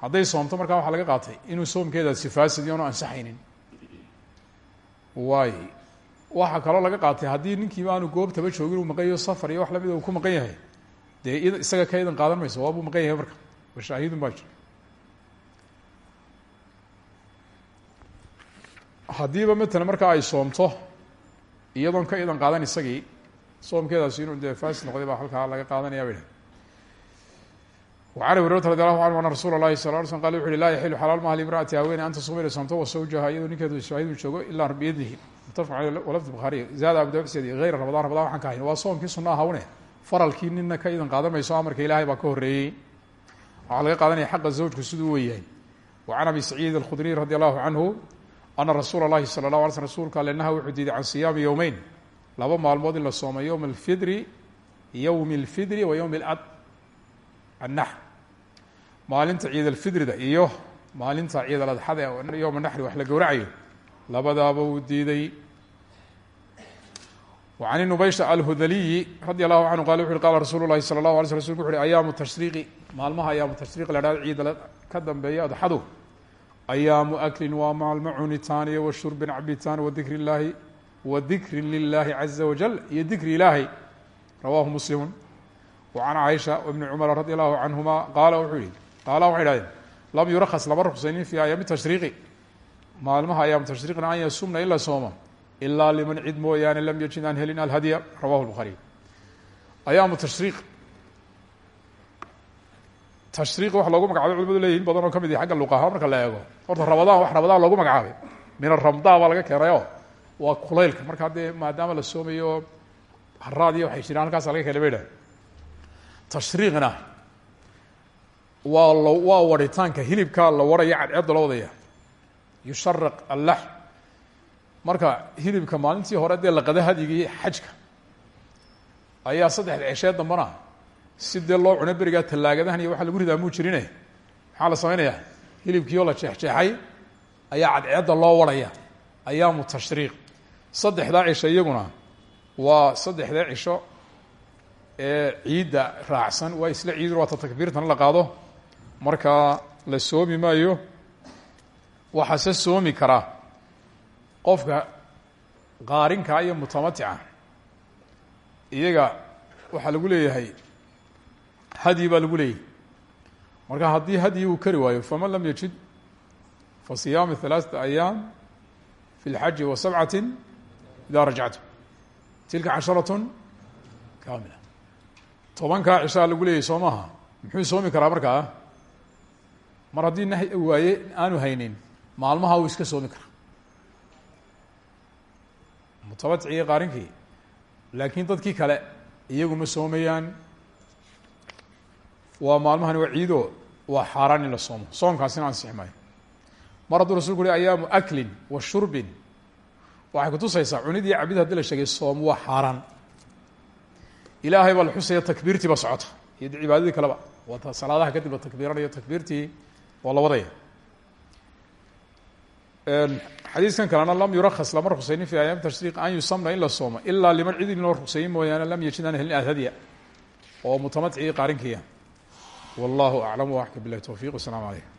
hadday soomto markaa waxaa laga qaatay inuu soomkeedaasi faasid iyoonu ansaxaynin. Waay waxaa kaloo laga qaatay haddii ninkiiba aanu goobtaba joogin uu maqanyaho safar iyo wax lamida uu ku maqan yahay dee isaga ka idan qaadan mayso waabuu maqan yahay marka washaahidun baa jira haddiiba matala markaa ay soomto iyadoon ka idan qaadan isagii soomkeedaasi inuu dee faasid noqday baa halkaa laga qaadanaya ba وعn abi hurayرata radي الlahu canhu ana rasuula الlahi sal ly slm qal wuxu uhi laa yaxilu xalaal maha limra'ati haweeney an tasuma inay soomto wa sawjaha iyadoo ninkeedu shaahiduu joogo ilaa biidnihi mutafaq aley walafd bukhaariy zaada abu dawud sedi hayra ramadan ramadan waxaan ka hayn waa soomkii sunna ahawne faralkii nina ka idan qaadan mayso amarka ilaahay baa ka horreeyey waxaa laga qaadanaya xaqa zawjku siduu weyahay وcan abi saciid alkhudriy radi allahu canhu ana rasuula اllahi salى الlah alay slm rsulka ale naha wuxuu diiday can siyaami yowmeyn laba maalmood in la soomay yowm اlfidri yowmi اlfidri wa yowm annaxr maalinta ciid alfidrida iyo maalinta ciid aladxada ee yowma naxri wax la gowracayo labadaaba uu diiday وعn nubaysha alhudaliyi radi allahu canhu qala wuxu uhi qala rasuulu lahi salى اlahu alay sl rsulku wuxu uhi ayaamu tashriiqi maalmaha ayaamu tashriiq la dhahdo ciida ka dambeeya adxadu ayaamu aklin waa maalmo cunitaan iyo washurbin cabitaan wadikri illaahi wa dikrin lilahi caza wajal iyo dikri ilaahay rawahu muslimu وعan caaisha wbni cumar radi allahu canhuma qaala wuxuu yihi qaala waxay dhahdeen lam yurakas lama ruqsaynin fi ayaami tashriiqi maalmaha ayaamu tashriiqna an yasumna in la soomo ilaa liman cid mooyaane lam yajid aan helin alhadya rawahu lbuhaariy ayaamu tashriiq tashriiq waxa loogu magacabay culimadu leeyihiin badan oo ka mid yahy xagga luqaha marka la eego. Horta ramadaan wax ramadaan loogu magacaabay. Min aramdaa baa laga keenayo waa kulaylka. Marka haddee maadaama la soomayo iyo waxay jiraan halkaasa laga keenay dhahay tashriiqna waa l waa waritaanka hilibka la waraya cadceedda la wadaya yusharaq allax marka hilibka maalintii hore dee laqada hadyigii xajka ayaa saddexda ceshee dambana si loo cuno berigaa tallaagadahan iyo waxaa lagu ridaa muu jirine maxaa la la jeexjeexay ayaa cadceedda loo warhaya ayaamu tashriiq saddexdaa cisho iyaguna waa saddexdaa cisho ee ciidda raacsan waa isla ciidun waata takbiirtana la qaado markaa la soomi maayo waxaase soomi karaa qofka qaarinka iyo mutamatica. Iyaga waxaa lagu leeyahay hadyi baa lagu leeyahay. Marka haddii hadyi uu kari waayo faman lam yajid fa siyaami halaaثata ayaam fi اlxaji wa sabcati ida rajactum tilka casharat kaamila. Tobankaa cishaa lagu leeyay soo maaha muxuu soomi karaa markaa? Mar haddii nahy waaye aanu haynin maalmaha uu iska soomi karaa mutabaticii qaarinkii laakiin dadkii kale iyagu ma soomayaan. Waa maalmahani waa ciido waa xaaraan in la soomo. Soomkaasina ansixi maayo mar hadduu rasulku uhi ayaamu aklin wa shurbin. Waxay kutusaysaa cunid iyo cabid haddii la sheegay soom waa xaaraan. Ilaahay baa la xusaya takbiirtii ba socota. Iyo cibaadadii kaleba waa salaadaha kadib la takbiiranayo takbiirtii waa la wadaya xadiiskan kalena lam yurakas lama ruksaynin fi ayaam tashriiq an yusamna in la soomo ilaa liman cid in loo rukseeyin mooyaane lam yajid aan helin aadhadya oo mutamaticii qaarinkiia wallahu aclam waxka bilahi towfiq wasalaamu calaykum